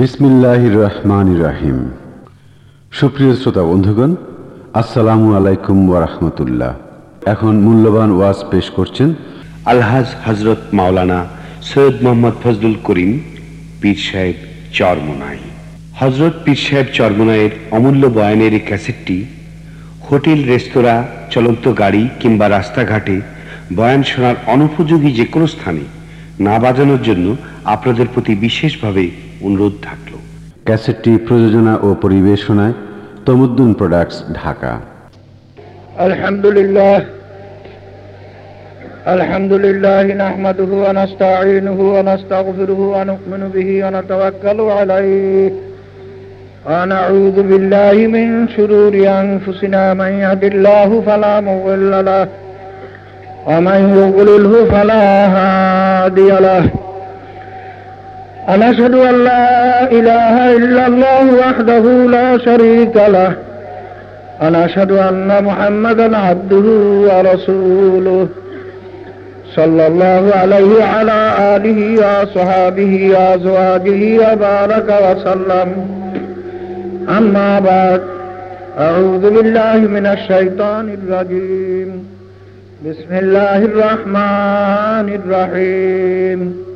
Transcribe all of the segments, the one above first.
বিসমিল্লাহ রহমান রাহিম সুপ্রিয় শ্রোতা বন্ধুগণ, আসসালামু আলাইকুম ওরহমতুল্লাহ এখন মূল্যবান ওয়াজ পেশ করছেন আলহাজ হজরত মাওলানা সৈয়দ মোহাম্মদ ফজলুল করিম পীর সাহেব চরমোনাই। হজরত পীর সাহেব চরমোনাইয়ের অমূল্য বয়ানের এই ক্যাসেটটি হোটেল, রেস্তোরাঁ, চলন্ত গাড়ি কিংবা রাস্তাঘাটে বয়ান শোনার অনুপযোগী যে কোনো স্থানে না বাজানোর জন্য আপনাদের প্রতি বিশেষভাবে অনুরোধ থাকলো ক্যাসেটটি প্রযোজনা ও পরিবেশনায় তমুদ্দুন প্রোডাক্টস ঢাকা الحمد لله الحمد لله نحمده ونستعينه ونستغفره ونؤمن به ونتوكل عليه ونعوذ بالله من شرور أنفسنا من يهد الله فلا مضل له ومن يضلله فلا هادي له ونشهد أن لا إله إلا الله وحده لا شريك له. ونشهد أن محمدا عبده ورسوله. صلى الله عليه وعلى آله وصحابه وأزواجه وبارك وسلم. أما بعد أعوذ بالله من الشيطان الرجيم. بسم الله الرحمن الرحيم.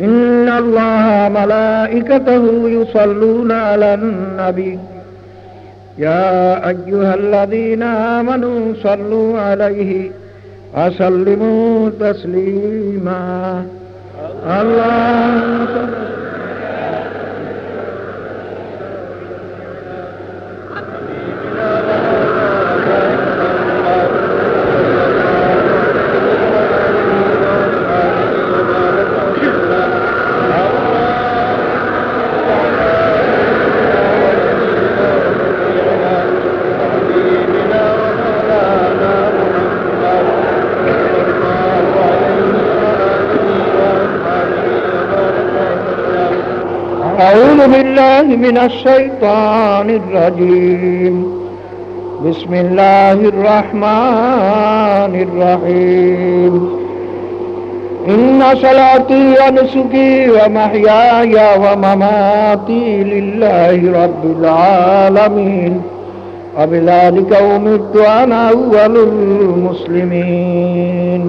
إن الله ملائكته يصلون على النبي. يا أيها الذين آمنوا صلوا عليه وسلموا تسليما. اللهم صل بالله من الشيطان الرجيم. بسم الله الرحمن الرحيم. إن صلاتي ونسكي ومحياي ومماتي لله رب العالمين. وبذلك أمرت أنا أول المسلمين.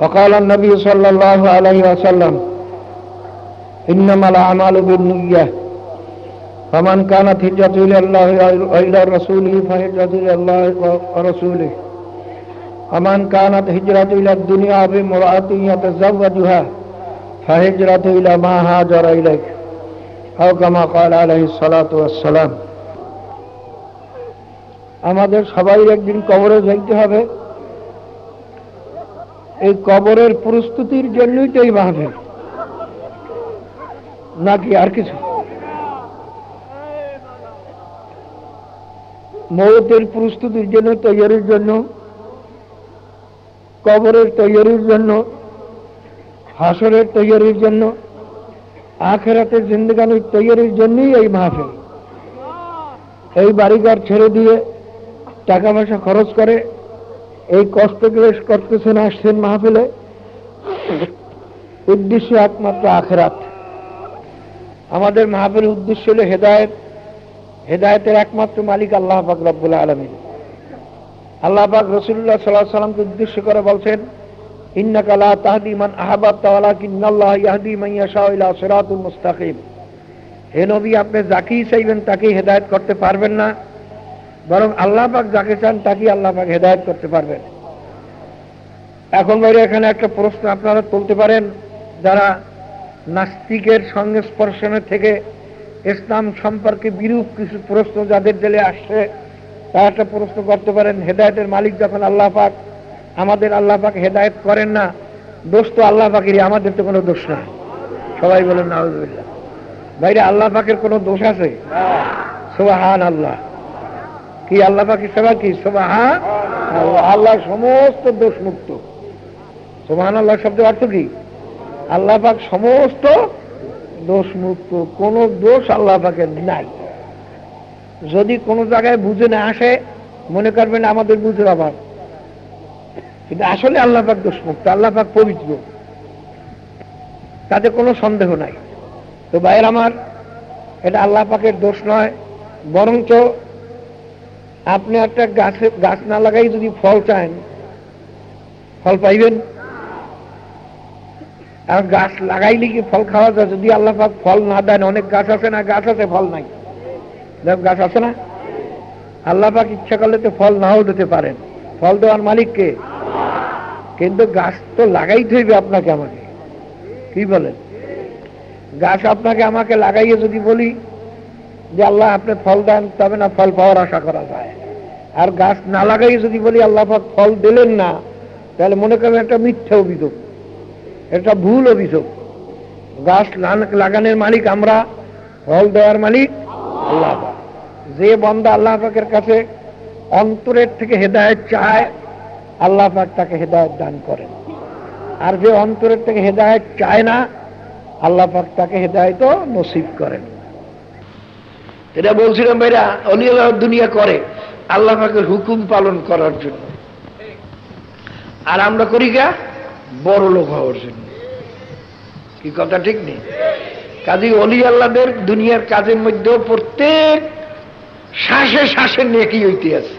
وقال النبي صلى الله عليه وسلم إنما الأعمال بالنية فمن كانت هجرته إلى الله وإلى رسوله فهجرته إلى الله ورسوله ومن كانت هجرته إلى الدنيا بامرأة يتزوجها فهجرته إلى ما هاجر إليه أو كما قال عليه الصلاة والسلام আমাদের সবাই একদিন কবরে যাইতে হবে এই কবরের প্রস্তুতির জন্যই তো এই মাহফিল নাকি আর কিছু? মৌতের প্রস্তুতির জন্য তৈরির জন্য, কবরের তৈরির জন্য, হাসরের তৈরির জন্য আখেরাতের জিন্দগানির তৈরির জন্যই এই মাহফিল। এই বাড়িঘর ছেড়ে দিয়ে টাকা পয়সা খরচ করে এই কষ্ট ক্লেশ করতেছেন আসছেন মাহফিলে। উদ্দেশ্য একমাত্র আখেরাত। আমাদের মাহফিলের উদ্দেশ্য হল হেদায়ত। হেদায়তের একমাত্র মালিক আল্লাহ পাক রব্বুল আলমিন। আল্লাহ পাক রসুল্লাহ সাল্লাহ সাল্লামকে উদ্দেশ্য করে বলছেন ইন্নাকালা তাহদি মান আহাবাব তাওয়ালা কিন্নাল্লাহ ইয়াহদি মাইয়া শাহ সিরাতুল মুস্তাকিম। হে নবী, আপনি যাকেই চাইবেন তাকেই হেদায়ত করতে পারবেন না। বরং আল্লাহ পাক যাকে চান তাকেই আল্লাহ পাক হেদায়ত করতে পারবেন। এখন বাইরে এখানে একটা প্রশ্ন আপনারা তুলতে পারেন। যারা নাস্তিকের সঙ্গে স্পর্শনে থেকে ইসলাম সম্পর্কে বিরূপ কিছু প্রশ্ন যাদের জেলে আসছে, তারা একটা প্রশ্ন করতে পারেন, হেদায়তের মালিক যখন আল্লাহ পাক, আমাদের আল্লাহ পাক হেদায়ত করেন না দোষ তো আল্লাহ পাকেরই, আমাদের তো কোনো দোষ না সবাই বলেন, নাউজুবিল্লাহ। বাইরে আল্লাহ পাকের কোনো দোষ আছে? সোহান আল্লাহ কি, আল্লাহ পাকের সেবা কি? সোবাহা আল্লাহ সমস্ত দোষ মুক্ত সোহান আল্লাহ শব্দ অর্থ কি? আল্লাহ পাক সমস্ত দোষ মুক্ত কোন দোষ আল্লাহ পাকের নাই। যদি কোনো জায়গায় বুঝে না আসে, মনে করবেন আমাদের বুঝের অভাব। কিন্তু আসলে আল্লাহ পাক দোষমুক্ত, আল্লাহ পাক পবিত্র। তাতে কোনো সন্দেহ নাই। তো ভাইয়ের আমার, এটা আল্লাহ পাকের দোষ নয়, বরঞ্চ আপনি একটা গাছে গাছ না লাগাই যদি ফল চান, ফল পাইবেন। আর গাছ লাগাইলে কি ফল খাওয়া যায়? যদি আল্লাহ পাক ফল না দেন, অনেক গাছ আছে না? গাছ আছে, ফল নাই। গাছ আছে না? আল্লাহ পাক ইচ্ছা করলে তো ফল নাও দিতে পারেন। ফল দেওয়ার মালিককে কিন্তু গাছ তো লাগাইতে হইবে আপনাকে আমাকে। কি বলেন? গাছ আপনাকে আমাকে লাগাইয়ে যদি বলি যে আল্লাহ আপনি ফল দেন, তবে না ফল পাওয়ার আশা করা যায়। আর গাছ না লাগাইয়ে যদি বলি আল্লাহ পাক ফল দিলেন না, তাহলে মনে করেন একটা মিথ্যা অভিযোগ। এটা ভুল অভিযোগ। গাছ লাগানোর মালিক আমরা, ফল দেওয়ার মালিক আল্লাহ যে বন্দা আল্লাহ পাকের কাছে অন্তরের থেকে হেদায়ত চায়, আল্লাহ পাক তাকে হেদায়ত দান করেন। আর যে অন্তরের থেকে হেদায়ত চায় না, আল্লাহ পাক তাকে হেদায়ত নসিব করেন। এটা বলছিলাম ভাইরা, অলিয়াল্লাহ দুনিয়া করে, আল্লাহ পাকের হুকুম পালন করার জন্য। আর আমরা করি গা বড় লোক হওয়ার জন্য। কি কথা ঠিক নেই? কাজী অলি আল্লাহদের দুনিয়ার কাজের মধ্যেও প্রত্যেক শ্বাসে শ্বাসে নেকি হইতে আছে।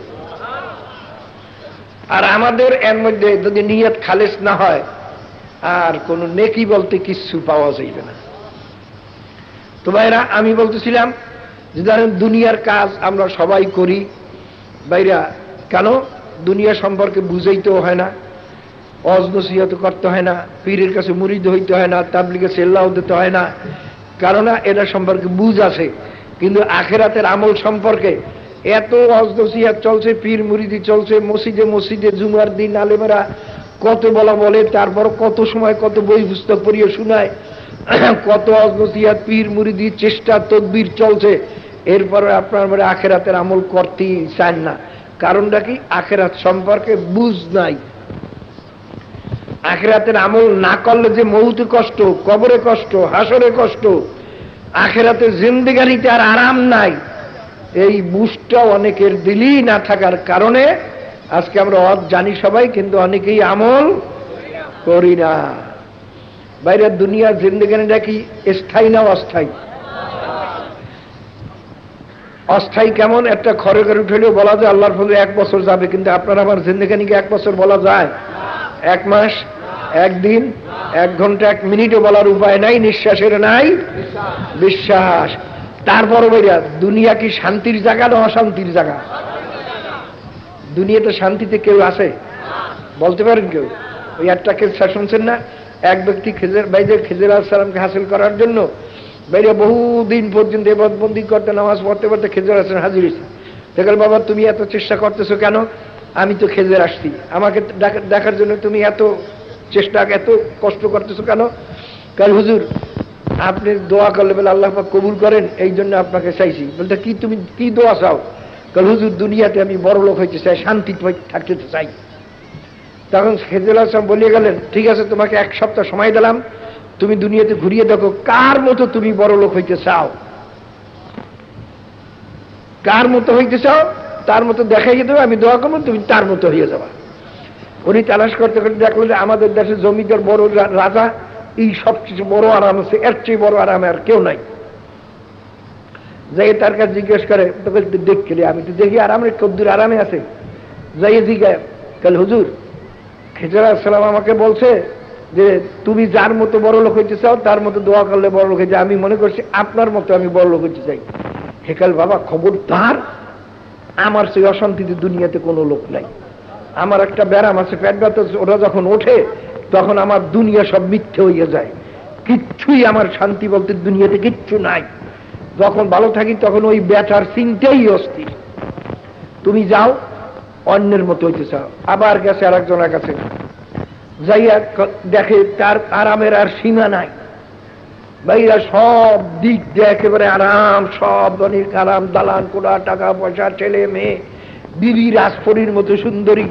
আর আমাদের এর মধ্যে যদি নিয়ত খালেস না হয়, আর কোন নেকি বলতে কিচ্ছু পাওয়া যাইবে না। তো ভাইরা, আমি বলতেছিলাম যে ধরেন দুনিয়ার কাজ আমরা সবাই করি বাইরা কেন? দুনিয়া সম্পর্কে বুঝাইতেও হয় না। অজনসিহত করতে হয় না, পীরের কাছে মুরিদ হইতে হয় না তাবলিকে সেল্লাও দিতে হয় না। কারণ এটা সম্পর্কে বুঝ আছে, কিন্তু আখেরাতের আমল সম্পর্কে এত অজনসিহাত চলছে, পীর মুরিদি চলছে, মসজিদে মসজিদে জুমার দিন আলেমেরা কত বলা বলে তারপর কত সময় কত বই পুস্তক পড়িয়ে শোনায়, কত অজনসিহাত পীর মুরিদি চেষ্টা, তদবির চলছে। এরপরে আপনার মানে আখেরাতের আমল করতেই চান না। কারণটা কি? আখেরাত সম্পর্কে বুঝ নাই। আখেরাতের আমল না করলে যে মৌতে কষ্ট, কবরে কষ্ট, হাসরে কষ্ট আখেরাতে জিন্দিগানিতে আর আরাম নাই। এই বুঝটা অনেকের দিলেই না থাকার কারণে আজকে আমরা অদ জানি সবাই, কিন্তু অনেকেই আমল করি না। বাইরের দুনিয়ার জিন্দিগানিটা কি স্থায়ী না অস্থায়ী? অস্থায়ী কেমন? একটা খরে করে উঠলেও বলা যায়, আল্লাহর ফলে এক বছর যাবে, কিন্তু আপনার আমার জিন্দিগানিকে এক বছর বলা যায়। এক মাস একদিন এক ঘণ্টা, এক মিনিটও বলার উপায় নাই, নিঃশ্বাসের নাই। বিশ্বাস। তারপর বইরা দুনিয়া কি শান্তির জায়গা না অশান্তির জায়গা? দুনিয়াতে শান্তিতে কেউ আছে? বলতে পারেন কেউ? ওই একটা কেসা শুনছেন না? এক ব্যক্তি খেজের বাইরে খেজের সালামকে হাসিল করার জন্য বাইরে বহুদিন পর্যন্ত এবাদবন্দি করতে, নামাজ পড়তে পড়তে খেজুর আসেন হাজির হয়েছে। দেখল বাবা, তুমি এত চেষ্টা করতেছো কেন? আমি তো খেজের আসছি। আমাকে দেখার জন্য তুমি এত চেষ্টা, এত কষ্ট করতেছো কেন? কাল হুজুর, আপনি দোয়া করলে বলে আল্লাহ কবুল করেন, এই জন্য আপনাকে চাইছি। বলতে, কি তুমি, কি দোয়া চাও? কাল হুজুর, দুনিয়াতে আমি বড় লোক হইতে চাই, শান্তি থাকতে চাই। তখন খেজুল আসলাম বলিয়ে গেলেন, ঠিক আছে, তোমাকে এক সপ্তাহ সময় দিলাম। তুমি দুনিয়াতে ঘুরিয়ে দেখো, কার মতো তুমি বড় লোক হইতে চাও? কার মতো হইতে চাও? তার মতো দেখাই দেবে, আমি দোয়া করব, তুমি তার মতো হয়ে যাবা। উনি তালাশ করতে করতে দেখল যে আমাদের দেশে জমিদার বড় রাজা, এই সবচেয়ে বড় আরাম আছে, এর চেয়ে বড় আরামে আর কেউ নাই। যাই তার কাছে জিজ্ঞেস করে তোকে দেখলি আমি তো দেখি আরামে কদ্দুর আরামে আছে। যাই জিজ্ঞাসা, কাল হুজুর, খেজর সালাম আমাকে বলছে যে, তুমি যার মতো বড় লোক হইতে চাও, তার মতো দোয়া করলে বড় লোক হয়েছে আমি মনে করছি আপনার মতো আমি বড় লোক হইতে চাই। হেকাল বাবা, খবরদার আমার সেই অশান্তিতে দুনিয়াতে কোনো লোক নাই। আমার একটা ব্যারাম আছে পেট ব্যথা ওরা যখন ওঠে, তখন আমার দুনিয়া সব মিথ্যে হইয়া যায়। কিচ্ছুই আমার শান্তি বলতে দুনিয়াতে কিচ্ছু নাই। যখন ভালো থাকি, তখন ওই ব্যথার চিন্তাই অস্থির। তুমি যাও, অন্যের মতো হইতে চাও। আবার গেছে আর একজনের কাছে। যাইয়া দেখে তার আরামের আর সীমা নাই। ভাইরা, সব দিক দিয়ে একেবারে আরাম, সব অনেক আরাম দালান কোড়া টাকা পয়সা, ছেলে, মেয়ে, বিবি, রাজপরীর মতো সুন্দরী।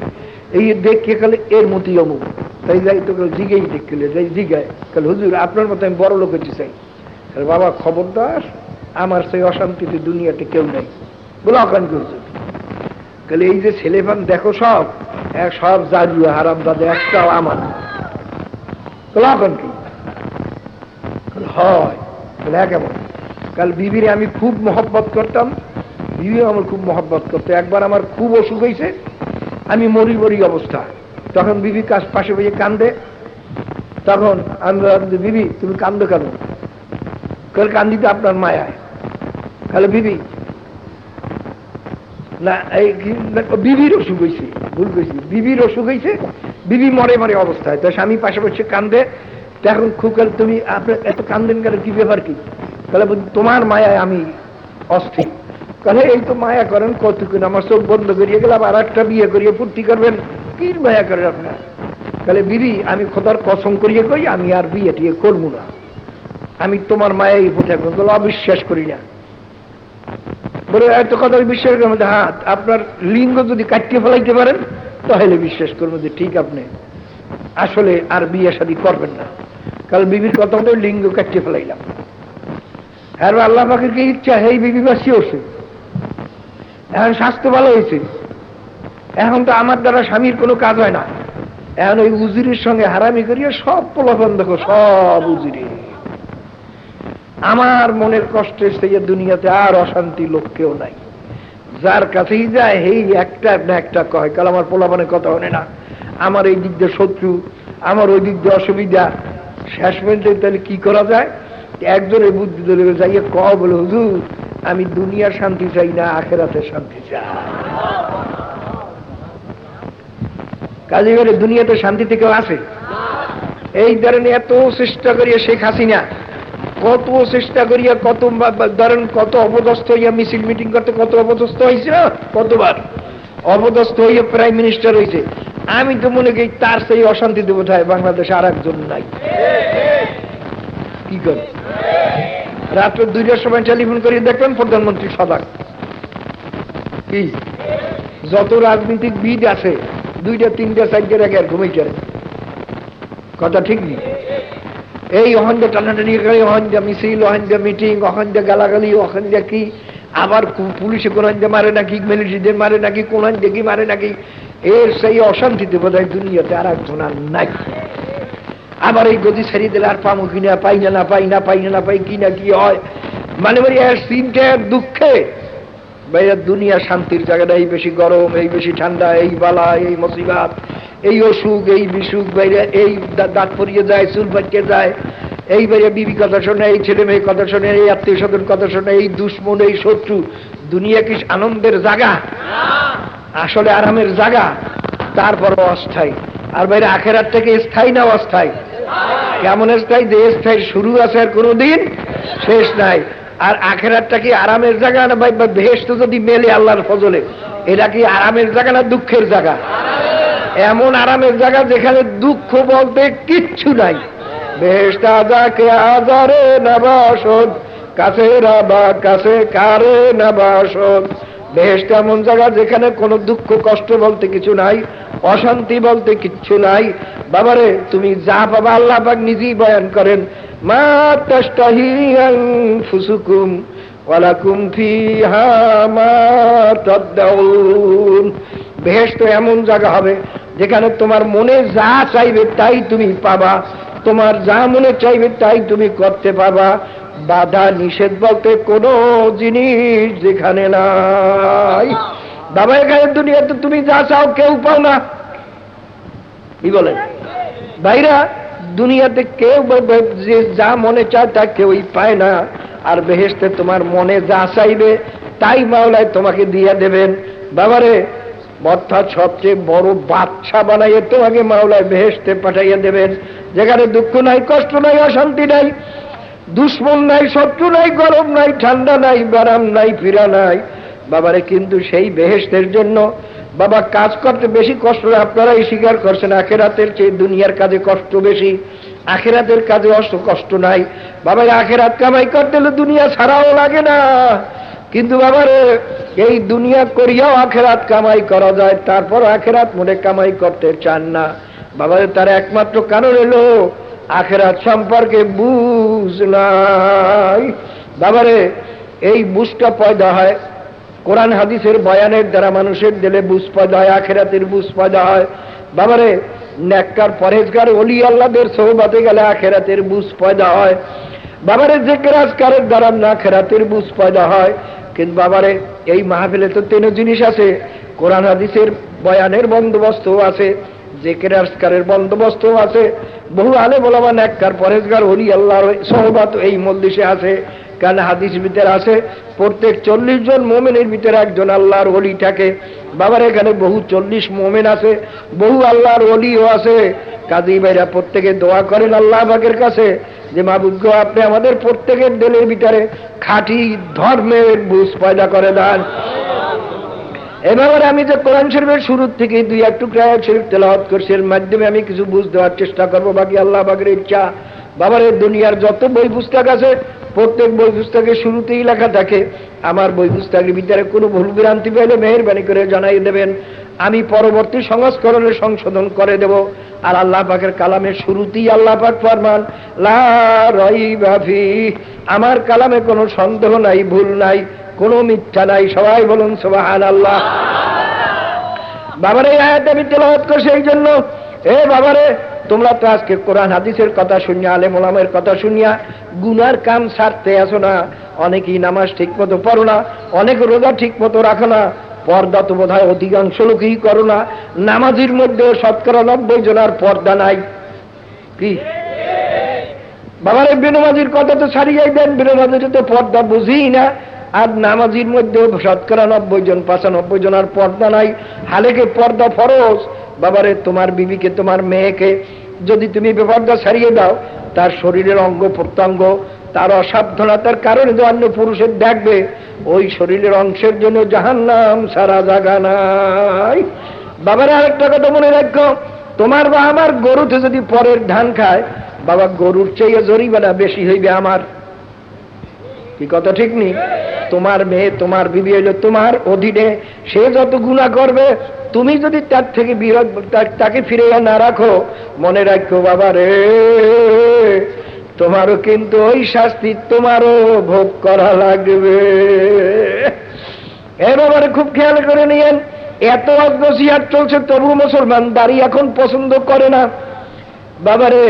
এই দেখে গেলে এর মতোই অমুক। তাই যাই তো জিগেই দেখলে যাই জিগায়। কাল হুজুর, আপনার মতো আমি বড় লোক হতে চাই। বাবা খবরদার, আমার সেই অশান্তিতে দুনিয়াতে কেউ নেই। বলে অকান হুজুর তাহলে এই যে ছেলেপান দেখো সব, এক সব জারুয়া হারাম দাদা একটাও আমার। তাহলে অকান কি? হয়। কেমন কাল বিবিরে আমি খুব মহব্বত করতাম। বিবি আমার খুব মহব্বত করতো। একবার আমার খুব অসুখ হয়েছে আমি মরি মরি অবস্থা। তখন বিবি কাছ পাশে বসে কান্দে। তখন আমি বিবি, তুমি কান্দো কেন? কাল কান্দিতে আপনার মায়ায়। তাহলে বিবি, না, এই বিবির অসুখ হয়েছে ভুল করেছি বিবির অসুখ হয়েছে বিবি মরে মরে অবস্থায়। তো স্বামী পাশে বসে কান্দে। তখন খুকাল তুমি আপনার এত কান্দেন কেন? কি ব্যাপার কি? তাহলে তোমার মায়ায় আমি অস্থির। তাহলে এই তো মায়া করেন কতক্ষণ আমার চোখ বন্ধ করিয়ে গেলাম আর একটা বিয়ে করিয়ে ফুর্তি করবেন। কি মায়া করেন আপনার? তাহলে বিবি আমি খোদার কসম করিয়ে কই আমি আর বিয়ে টিয়ে করব না। আমি তোমার মায়াই বোঝা করব অবিশ্বাস করি না। বলে এত কথা বিশ্বাস করব যে, হ্যাঁ আপনার লিঙ্গ যদি কাটিয়ে ফেলাইতে পারেন তাহলে বিশ্বাস করব যে ঠিক আপনি। আসলে আর বিয়ে শাদী করবেন না। কারণ বিবির কথা লিঙ্গ কাটিয়ে ফেলাইলাম। আর আল্লাহ পাখির কি ইচ্ছা? এই বিবি বাসি হচ্ছে এখন স্বাস্থ্য ভালো হয়েছে। এখন তো আমার দ্বারা স্বামীর কোনো কাজ হয় না। এখন ওই উজিরের সঙ্গে হারামি করিয়ে সব পোলাপন দেখো সব উজিরে। আমার মনের কষ্টে সেই দুনিয়াতে আর অশান্তি লোক কেউ নাই। যার কাছেই যায় এই একটা না একটা কয়, কাল আমার পোলাপানের কথা হনে না। আমার এই দিক দিয়ে শত্রু, আমার ওই দিক দিয়ে অসুবিধা শেষ পর্যন্ত তাহলে কি করা যায়? একজনের বুদ্ধি ধরে যাইয়ে ক বলে, হুজুর, আমি দুনিয়ার শান্তি চাই না, আখেরাতে শান্তি চাই। কাজে করে দুনিয়াতে শান্তি থেকে আসে এই ধরেন এত চেষ্টা করিয়া শেখ হাসিনা, কত চেষ্টা করিয়া কত ধরেন কত অপদস্থ হইয়া মিছিল মিটিং করতে কত অপদস্থ হয়েছে না কতবার? অপদস্থ হইয়া প্রাইম মিনিস্টার হয়েছে আমি তো মনে করি তার সেই অশান্তি দেবো ঠায় বাংলাদেশে আর একজন নাই। কি করে? রাত্র দুইটার সময় টেলিফোন করিয়ে দেখবেন প্রধানমন্ত্রী সদাক কি? যত রাজনীতিক বিদ আছে, দুইটা, তিনটা চারটের আগে আর ঘুমাইছে কথা ঠিক নেই। এই অহন্দা টানাটানি করে অহন্দা মিছিল অহন্দা মিটিং অহন্দা গালাগালি অহন্দা কি? আবার পুলিশে কোন মারে নাকি? মিলিটারিদের মারে নাকি? কোন কি মারে নাকি? এর সেই অশান্তিতে বোধ হয় দুনিয়াতে আর একজন আর নাই। আবার এই গদি ছাড়িয়ে দিলে আর পামো কিনা পাই না না পাই না পাই, না না পাই, কি না কি হয়? মানে মানে এর সিনটা এক দুঃখে। বাইরে দুনিয়া শান্তির জায়গাটা, এই বেশি গরম, এই বেশি ঠান্ডা, এই বালা, এই মুসিবাত, এই অসুখ, এই বিসুখ বাইরে এই দাঁত পরিয়ে যায়, চুল পাটকে যায়। এই বাইরে বিবি কথা শোনে, এই ছেলে মেয়ে কথা শোনে, এই আত্মীয় স্বজন কথা শোনে, এই দুশ্মন, এই শত্রু দুনিয়া কি আনন্দের জায়গা আসলে আরামের জায়গা তারপর অস্থায়ী। আর বাইরে আখেরার থেকে স্থায়ী না অস্থায়ী? কেমন স্থায়ী? যে স্থায়ী শুরু আছে আর কোনোদিন শেষ নাই। আর আখেরাতটা কি আরামের জায়গা না ভাই? ভেস্ত যদি মেলে আল্লাহর ফজলে, এটা কি আরামের জায়গা না দুঃখের জায়গা এমন আরামের জায়গা যেখানে দুঃখ বলতে কিচ্ছু নাই। বেহেস্ত আজাকে আজারে নাবাসদ কাছে রাবা, কাছে কারে না নাবাসদ বেহেস্ত এমন জায়গা যেখানে কোনো দুঃখ, কষ্ট বলতে কিছু নাই, অশান্তি বলতে কিচ্ছু নাই। বাবারে, তুমি যা পাবা আল্লাহ পাক নিজেই বয়ান করেন। মা তাস্তাহি আনফুসুকুম ওয়ালাকুম ফিহা মা তাদদাউন বেহেশত এমন জায়গা হবে যেখানে তোমার মনে যা চাইবে তাই তুমি পাবা। তোমার যা মনে চাইবে তাই তুমি করতে পারবা বাধা নিষেধ বলতে কোন জিনিস যেখানে নাই। বাবা এখানে দুনিয়াতে তুমি যা চাও কেউ পাও না। কি বলেন ভাইরা, দুনিয়াতে কেউ যে যা মনে চায় তা কেউই পায় না। আর বেহেস্তে তোমার মনে যা চাইবে, তাই মাওলায় তোমাকে দিয়ে দেবেন। বাবারে অর্থাৎ সবচেয়ে বড় বাচ্চা বানাইয়ে তোমাকে মাওলায় বেহেস্তে পাঠাইয়া দেবেন। যেখানে দুঃখ নাই, কষ্ট নাই, অশান্তি নাই দুশ্মন নাই, শত্রু নাই, গরম নাই, ঠান্ডা নাই বারাম নাই ফিরা নাই। বাবারে, কিন্তু সেই বেহেস্তের জন্য বাবা কাজ করতে বেশি কষ্ট আপনারাই স্বীকার করছেন, আখেরাতের চেয়ে দুনিয়ার কাজে কষ্ট বেশি, আখেরাতের কাজে অষ্ট কষ্ট নাই। বাবার, আখেরাত কামাই করতে হলে দুনিয়া ছাড়াও লাগে না। কিন্তু বাবারে, এই দুনিয়া করিয়াও আখেরাত কামাই করা যায় তারপর আখেরাত মনে কামাই করতে চান না। বাবারে, তার একমাত্র কারণ এলো আখেরাত সম্পর্কে বুঝ নাই। বাবারে, এই বুঝটা পয়দা হয়। কোরআন হাদিসের বয়ানের দ্বারা মানুষের দিলে বুঝ পয়দা হয়, আখেরাতের বুঝ পয়দা হয়। বাবারে নেককার পরেজগার অলি আল্লাদের সৌবাতে গেলে আখেরাতের বুঝ পয়দা হয়। বাবারে যে কেরাজকারের দ্বারা না খেরাতের বুঝ পয়দা হয়। কিন্তু বাবারে, এই মাহফিলে তো তিন জিনিস আছে। কোরআন হাদিসের বয়ানের বন্দোবস্ত আছে। যে কেরাজকারের বন্দোবস্ত আছে। বহু আলে বলাবা ন্যাক্কার পরেজগার হলি আল্লাহর সহবাত এই মল্লিশে আছে। কারণ হাদিস ভিতরে আছে, প্রত্যেক চল্লিশ জন মোমেনের ভিতরে একজন আল্লাহর অলি থাকে। বাবার এখানে বহু চল্লিশ মোমেন আছে, বহু আল্লাহর অলিও আছে। কাজী ভাইরা, প্রত্যেকে দোয়া করেন আল্লাহ বাগের কাছে যে মাবুজ্ঞ আপনি আমাদের প্রত্যেকের দিলের ভিতরে খাঁটি ধর্মের বুঝ পয়দা করে দেন। এবার আমি যে কোরআন শরীফের শুরু থেকে দুই এক টুকরা শরীফ তেলাওয়াত করছি, এর মাধ্যমে আমি কিছু বুঝ দেওয়ার চেষ্টা করব। বাকি আল্লাহ বাগের ইচ্ছা, বাবার, দুনিয়ার যত বই পুস্তক আছে, প্রত্যেক বই পুস্তকের শুরুতেই লেখা থাকে, আমার বই পুস্তকের ভিতরে কোনো ভুল বিভ্রান্তি পেলে মেহরবানি করে জানাই দেবেন। আমি পরবর্তী সংস্করণে সংশোধন করে দেব। আর আল্লাহ পাকের কালামের শুরুতেই আল্লাহ পাক ফরমান, লা রাইবাফি আমার কালামে কোনো সন্দেহ নাই, ভুল নাই। কোনো মিথ্যা নাই, সবাই বলুন সুবহান আল্লাহ বাবার, এই আয়াত আমি তেলাওয়াত করছি এই জন্য। এ বাবারে, তোমরা তো আজকে কোরআন, হাদিসের কথা শুনিয়া আলে মোলামের কথা শুনিয়া, গুনার কাম সারতে আসো না। অনেকেই নামাজ ঠিক মতো পড়ো না, অনেক রোজা ঠিক মতো রাখো না। পর্দা তো বোধ হয় অধিকাংশ লোকই করো না। নামাজির মধ্যে শতকরা নব্বই জনার পর্দা নাই। কি? বাবার বিনমাজির কথা তো ছাড়িয়ে দেন বিনমাজির তো পর্দা বুঝিই না। আর নামাজির মধ্যে শতকরা নব্বই জন, পঁচানব্বই জনের পর্দা নাই। হালেকে পর্দা ফরজ। বাবারে, তোমার বিবিকে, তোমার মেয়েকে যদি তুমি বেপর্দা ছাড়িয়ে দাও, তার শরীরের অঙ্গ প্রত্যঙ্গ, তার অসাবধানতার কারণে যে অন্য পুরুষের দেখবে। ওই শরীরের অংশের জন্য জাহান নাম সারা জাগা নাই। বাবার, আরেকটা কথা মনে রাখো। তোমার বা আমার গরুতে যদি পরের ধান খায়, বাবা গরুর চেয়ে জরিমানা বেশি হইবে আমার। কি কথা ঠিক নেই তোমার মেয়ে, তোমার বিবি হইল তোমার অধীনে। সে যত গুণা করবে, তুমি যদি তার থেকে বিরোধ তাকে ফিরে না রাখো, মনে রাখো বাবা রে, তোমারও কিন্তু ওই শাস্তি তোমারও ভোগ করা লাগবে। এ বাবারে, খুব খেয়াল করে নিয়েন, এত অগ্রসিয়ার চলছে, তবু মুসলমান দাড়ি এখন পছন্দ করে না। বাবারে,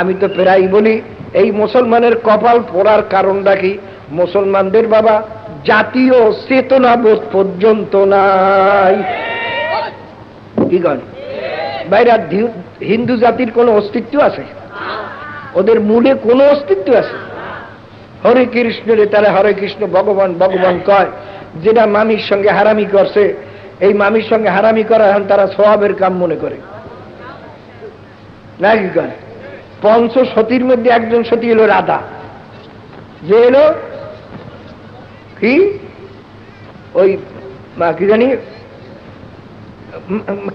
আমি তো প্রায় বলি, এই মুসলমানের কপাল পড়ার কারণটা কি? মুসলমানদের বাবা, জাতীয় চেতনাবোধ পর্যন্ত নাই। কি কন বাইরা হিন্দু জাতির কোনো অস্তিত্ব আছে? ওদের মূলে কোনো অস্তিত্ব আছে? হরে কৃষ্ণরে তারা হরে কৃষ্ণ, ভগবান ভগবান কয়, যেটা মামির সঙ্গে হারামি করছে, এই মামির সঙ্গে হারামি করা এখন তারা স্বভাবের কাম মনে করে। না কি কয়? পঞ্চ সতীর মধ্যে একজন সতী হলো রাধা। যে এলো কি? ওই কি জানি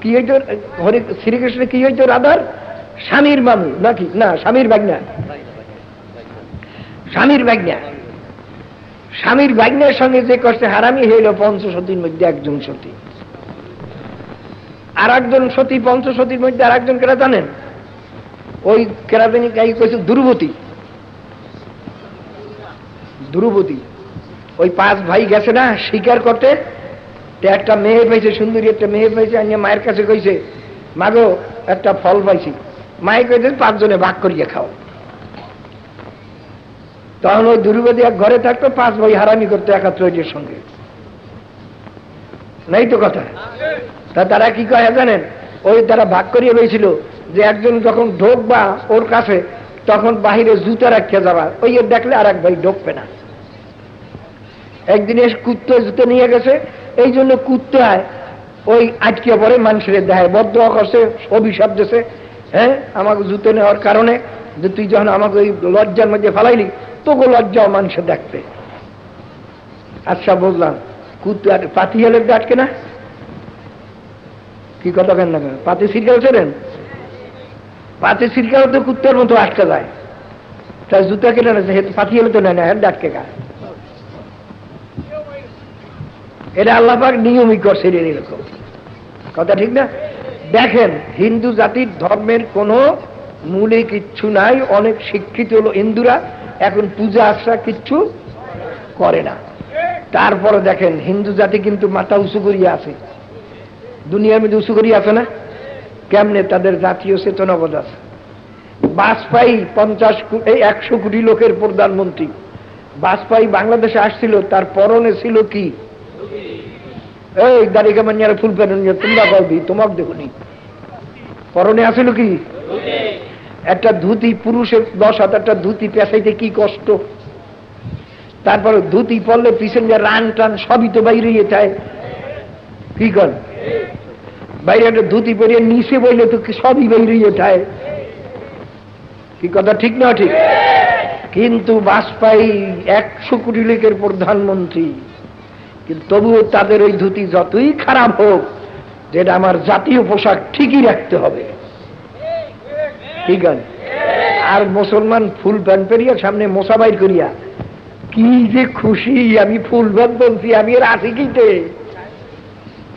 কি হইতো হরে, শ্রীকৃষ্ণ কি হইতো রাধার? স্বামীর মামু নাকি? না, স্বামীর বাগনা। স্বামীর বাগনা। স্বামীর বাগনার সঙ্গে যে কষ্টে হারামি হইল পঞ্চসতীর মধ্যে একজন সতী। আর একজন সতী পঞ্চসতীর মধ্যে আর একজন কেরা জানেন? ওই কেরাদানি গাই কইছে, দুর্বতী। দুর্বতী। ওই পাঁচ ভাই গেছে না, শিকার করতে। একটা মেয়ে পাইছে, সুন্দরী একটা মেয়ে পাইছে, আনিয়ে মায়ের কাছে কইছে, মাগো, একটা ফল পাইছি। মায়ে কইছে পাঁচজনে ভাগ করিয়ে খাও। তখন ওই দুর্বতী এক ঘরে থাকতো, পাঁচ ভাই হারামি করতো একাত্তরের সঙ্গে। নেই তো কথা? তা তারা কি কয় জানেন? ওই তারা ভাগ করিয়ে পেয়েছিল যে একজন যখন ঢোক বা ওর কাছে, তখন বাহিরে জুতা রাখিয়া যাবা। ওই দেখলে আর এক ভাই ঢোকবে না। একদিন এসে কুত্তে জুতে নিয়ে গেছে, এই জন্য কুত্তে হয় ওই আটকে পরে মানুষের দেয় বদ্ধ করছে, অভিশাপ দিছে। হ্যাঁ আমাকে জুতো নেওয়ার কারণে যে তুই যখন আমাকে ওই লজ্জার মধ্যে ফালাইলি, তোকে লজ্জাও মানুষে দেখতে আচ্ছা বুঝলাম। কুত্তে পাতি হলে আটকে না? কি কথা কেন না কেন পাতি সিরকাল ছিলেন? পাতি সিরকাল তো কুত্তের মতো আটকে যায়। তার জুতা কেটে না পাতি হলে তো নেয় না হ্যাঁ ডাটকে গায় এটা আল্লাপাক নিয়মই করছে এরকম। কথা ঠিক না? দেখেন, হিন্দু জাতির ধর্মের কোনো মূলে কিচ্ছু নাই, অনেক শিক্ষিত হলো হিন্দুরা, এখন পূজা আশ্রা কিচ্ছু করে না। তারপরে দেখেন, হিন্দু জাতি কিন্তু মাথা উঁচু করিয়া আছে। দুনিয়ার মধ্যে উঁচু করিয়া আছে না? কেমনে তাদের জাতীয় চেতনাবোধ আছে? বাজপাই পঞ্চাশ এই একশো কোটি লোকের প্রধানমন্ত্রী। বাজপাই বাংলাদেশে আসছিল, তার পরনে ছিল কি? এই দাড়িকা মানিয়ার ফুল প্যান তোমরা কবি তোমাক দেখুনি। পরনে আসিল কি? একটা ধুতি, পুরুষের দশ হাজারটা ধুতি পেঁচাইতে কি কষ্ট? তারপরে ধুতি পড়লে পিছন যে রান টান সবই তো বাইরে যায় কি কর? বাইরে একটা ধুতি পরিয়ে নিচে বইলে তো সবই বাইরে যায় কি কথা, ঠিক না ঠিক? কিন্তু বাজপাই একশো কোটি লোকের প্রধানমন্ত্রী। কিন্তু তবুও তাদের ওই ধুতি যতই খারাপ হোক, যেটা আমার জাতীয় পোশাক ঠিকই রাখতে হবে। ঠিক আছে? আর মুসলমান ফুল প্যান্ট পেরিয়া, সামনে মশা বাইর করিয়া, কি যে খুশি, আমি ফুল প্যান্ট বলছি, আমি এর আছি কিতে?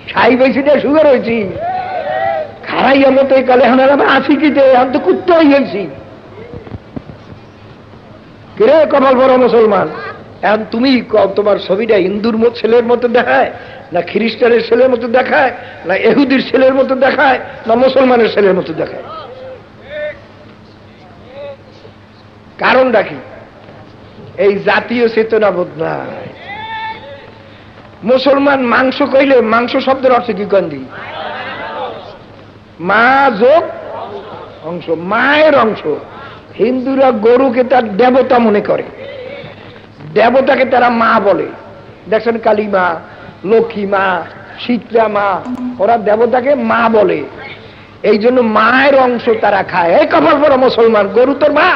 ছাই বেশি না, সুগার হয়েছি খারাইয়া মতো এই কালে হানার আমি আছি কিতে? আমি তো কুত্ত হইয়াছি কিরে কপাল বড় মুসলমান? এখন তুমি তোমার ছবিটা হিন্দুর ছেলের মতো দেখায়, না খ্রিস্টানের ছেলের মতো দেখায়, না এহুদির ছেলের মতো দেখায়, না মুসলমানের ছেলের মতো দেখায়? কারণটা কি? এই জাতীয় চেতনাবোধ নাই। মুসলমান মাংস কইলে মাংস শব্দের অর্থ কি কন্দি মা যোগ অংশ, মায়ের অংশ। হিন্দুরা গরুকে তার দেবতা মনে করে। দেবতাকে তারা মা বলে। দেখছেন কালী মা লক্ষ্মী মা শীতলা মা ওরা দেবতাকে মা বলে। এই জন্য মায়ের অংশ তারা খায়। এই কপাল পর মুসলমান, গরু তোর মা?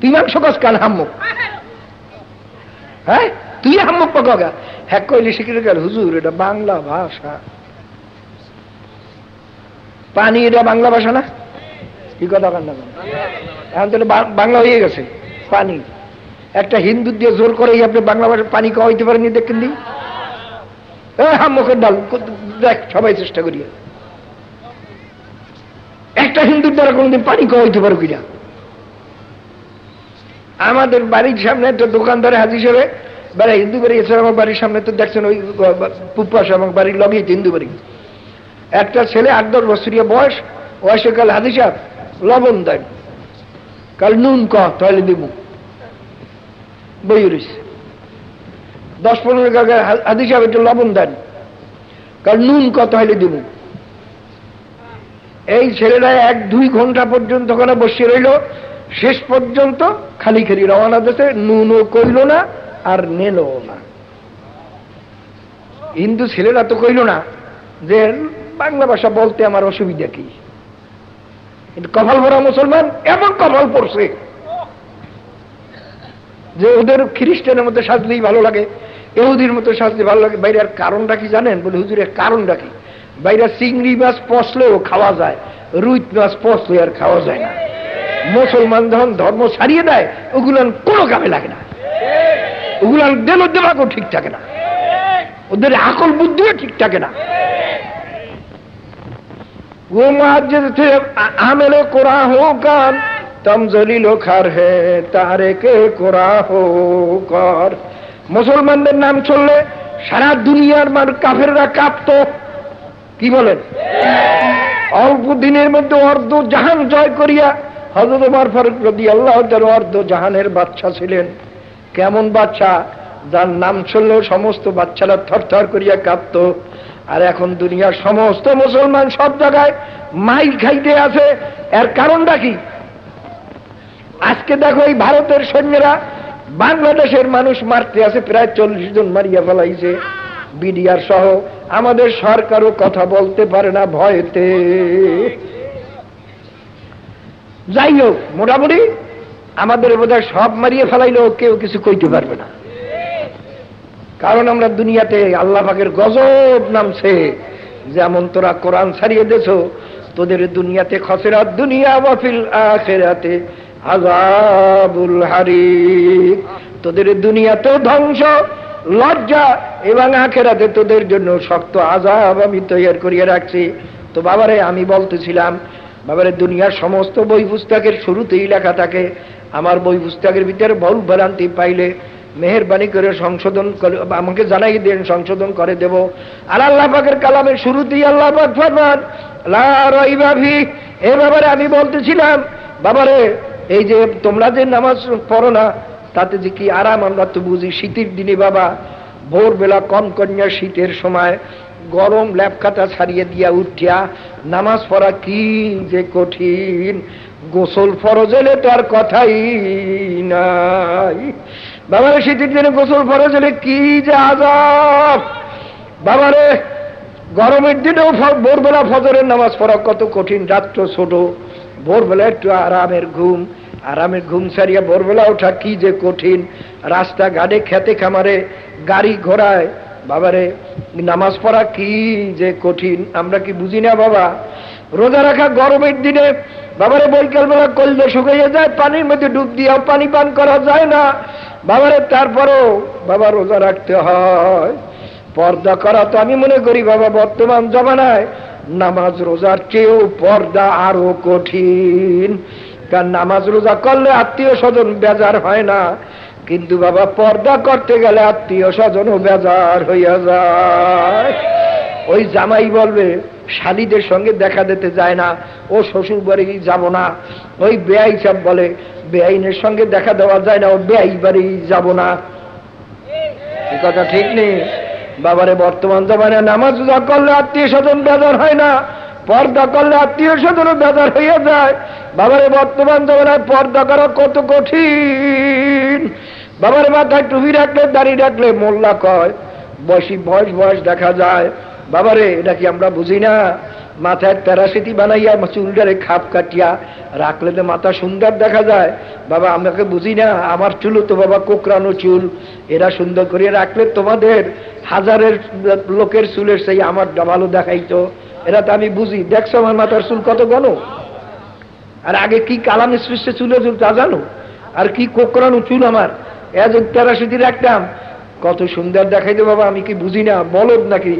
তুই মাংস কস কান, হাম্মুক? হ্যাঁ? তুই হাম্মুক পকা হ্যাঁ কইলে শিখে গেল হুজুর, এটা বাংলা ভাষা। পানি এটা বাংলা ভাষা না? কি কথা কান্না এখন তাহলে বাংলা হয়ে গেছে। পানি। একটা হিন্দু দিয়ে জোর করে আপনি বাংলা ভাষায় পানি খাওয়াইতে পারেনি দেখেন দি হাম্মুখের ডাল দেখ, সবাই চেষ্টা করি একটা হিন্দুর দ্বারা কোনোদিন পানি খাওয়াইতে পারো কিনা? আমাদের বাড়ির সামনে একটা দোকানদারে হাজি হিসেবে বেড়া হিন্দু বাড়ি, এছাড়া আমার বাড়ির সামনে তো দেখছেন ওই পুপাস আমার বাড়ির লগেই হিন্দু বাড়ি। একটা ছেলে আট দশ বছরিয়া বয়স, বয়সে কাল সাহেব, লবণ দেন কাল নুন ক, তাহলে দিব বই রয়েছে দশ পনেরো কাল হাজি সাহেব একটু লবণ দেন। কাল নুন ক তাহলে দিব? এই ছেলেরা এক দুই ঘণ্টা পর্যন্ত ওখানে বসে রইল, শেষ পর্যন্ত খালি খালি রওনা দেশে নুনও কইল না আর নেল না। হিন্দু ছেলেরা তো কইল না যে বাংলা ভাষা বলতে আমার অসুবিধা কি? কপাল ভরা মুসলমান এমন কপাল পড়ছে। যে ওদের খ্রিস্টানের মধ্যে সাজলেই ভালো লাগে এহুদির মতো সাজলে ভালো লাগে বাইরের কারণটা কি জানেন বলে হুজুরের কারণটা কি বাইরে চিংড়ি মাছ পচলেও খাওয়া যায় রুইত মাছ পচলে আর খাওয়া যায় না মুসলমান যখন ধর্ম ছাড়িয়ে দেয় ওগুলান কোনো কামে লাগে না ওগুলান দেল দেবাকও ঠিক থাকে না ওদের আকল বুদ্ধিও ঠিক থাকে না वो मुआजिज थे आमिल कुरा होकर तम তমজলিল খার হে তারে কে করা হো কর মুসলমানদের নাম চললে সারা দুনিয়ার মান কাফেররা কাঁপত। কি বলেন? অল্প দিনের মধ্যে অর্ধ জাহান জয় করিয়া হজরত উমার ফারুক রদি আল্লাহ অর্ধ জাহানের বাচ্চা ছিলেন। কেমন বাচ্চা যার নাম চললেও সমস্ত বাচ্চারা থরথর করিয়া কাঁপত। আর এখন দুনিয়ার সমস্ত মুসলমান সব জায়গায় মাইল খাইতে আছে এর কারণটা কি? আজকে দেখো এই ভারতের সৈন্যরা বাংলাদেশের মানুষ মারতে আছে, প্রায় চল্লিশ জন মারিয়া ফেলাইছে। বিডিআর সহ আমাদের সরকারও কথা বলতে পারে না ভয়তে। যাই হোক, মোটামুটি আমাদের বোধহয় সব মারিয়ে ফেলাইলেও কেউ কিছু কইতে পারবে না। কারণ আমরা দুনিয়াতে আল্লাহ পাকের গজব নামছে। যেমন তোরা কোরআন ছাড়িয়ে দেছ, তোদের দুনিয়াতে খসেরাত দুনিয়া ওয়াফিল আখেরাতে। আজাবুল হারিক। তোদের দুনিয়াতেও ধ্বংস, লজ্জা, এবং আখেরাতে তোদের জন্য শক্ত আজাব আমি তৈরি করিয়ে রাখছি। তো বাবারে, আমি বলতেছিলাম, বাবারে, দুনিয়ার সমস্ত বই পুস্তকের শুরুতেই লেখা থাকে, আমার বই পুস্তকের ভিতরে ভুল ভ্রান্তি পাইলে মেহরবানি করে সংশোধন করে, আমাকে জানাই দেন, সংশোধন করে দেব। আর আল্লাহ পাকের কালামের শুরুতেই আল্লাহ পাক ফরমান, লা রাইবা ফি এ ব্যাপারে আমি বলতেছিলাম, বাবারে এই যে তোমরা যে নামাজ পড়ো না, তাতে যে কি আরাম আমরা তো বুঝি? শীতের দিনে বাবা, ভোরবেলা কনকন্যা শীতের সময় গরম ল্যাপকাটা ছাড়িয়ে দিয়া উঠিয়া নামাজ পড়া কি যে কঠিন? গোসল ফরজ এলে তো আর কথাই নাই। বাবারে, শীতের দিনে গোসল ফরজ এলে কি যে আজাব বাবারে, গরমের দিনেও ভোরবেলা ফজরের নামাজ পড়া কত কঠিন, রাত্র ছোট। ভোরবেলা একটু আরামের ঘুম আরামের ঘুম সারিয়া ভোরবেলা ওঠা কি যে কঠিন। রাস্তা রাস্তাঘাটে খেতে খামারে গাড়ি ঘোড়ায়, বাবারে, নামাজ পড়া কি যে কঠিন, আমরা কি বুঝি না বাবা? রোজা রাখা গরমের দিনে, বাবারে বৈকালবেলা কললে শুকাইয়ে যায়, পানির মধ্যে ডুব দিয়েও পানি পান করা যায় না। বাবারে, তারপরও বাবা রোজা রাখতে হয়। পর্দা করা তো আমি মনে করি বাবা, বর্তমান জমানায় নামাজ রোজার চেয়েও পর্দা আরও কঠিন। কারণ নামাজ রোজা করলে আত্মীয় স্বজন বেজার হয় না। কিন্তু বাবা, পর্দা করতে গেলে আত্মীয় স্বজনও বেজার হইয়া যায়। ওই জামাই বলবে, শালিদের সঙ্গে দেখা দিতে যায় না, ও শ্বশুর বাড়ি যাব না। ওই বেআই সব বলে, বেআইনের সঙ্গে দেখা দেওয়া যায় না, ও বেআই বাড়ি যাব না। কথা ঠিক নেই? বাবারে, বর্তমান জমানায় নামাজ রোজা করলে আত্মীয় স্বজন বেজার হয় না, পর্দা করলে আত্মীয় স্বজনও বেজার হইয়া যায়। বাবারে, বর্তমান জমানায় পর্দা করা কত কঠিন। বাবার, মাথায় টুপি রাখলে দাঁড়িয়ে রাখলে মোল্লা কয়, বয়সী বয়স বয়স দেখা যায়। বাবারে, এটা কি আমরা বুঝি না? মাথায় প্যারাসিটি বানাইয়া চুলটারে খাপ কাটিয়া রাখলে তো মাথা সুন্দর দেখা যায়। বাবা, আমাকে বুঝি না, আমার চুলও তো বাবা কোকরানো চুল। এরা সুন্দর করে রাখলে তোমাদের হাজারের লোকের চুলের সেই আমার ভালো দেখাইতো। এরা তো আমি বুঝি। দেখছ আমার মাথার চুল কত গণ আর আগে কি কালাম স্পৃষ্টে চুলের চুল তা জানো? আর কি কোকরানো চুল আমার? এজ প্যারাসিটি রাখতাম কত সুন্দর দেখাইতো বাবা, আমি কি বুঝি না, বলদ নাকি?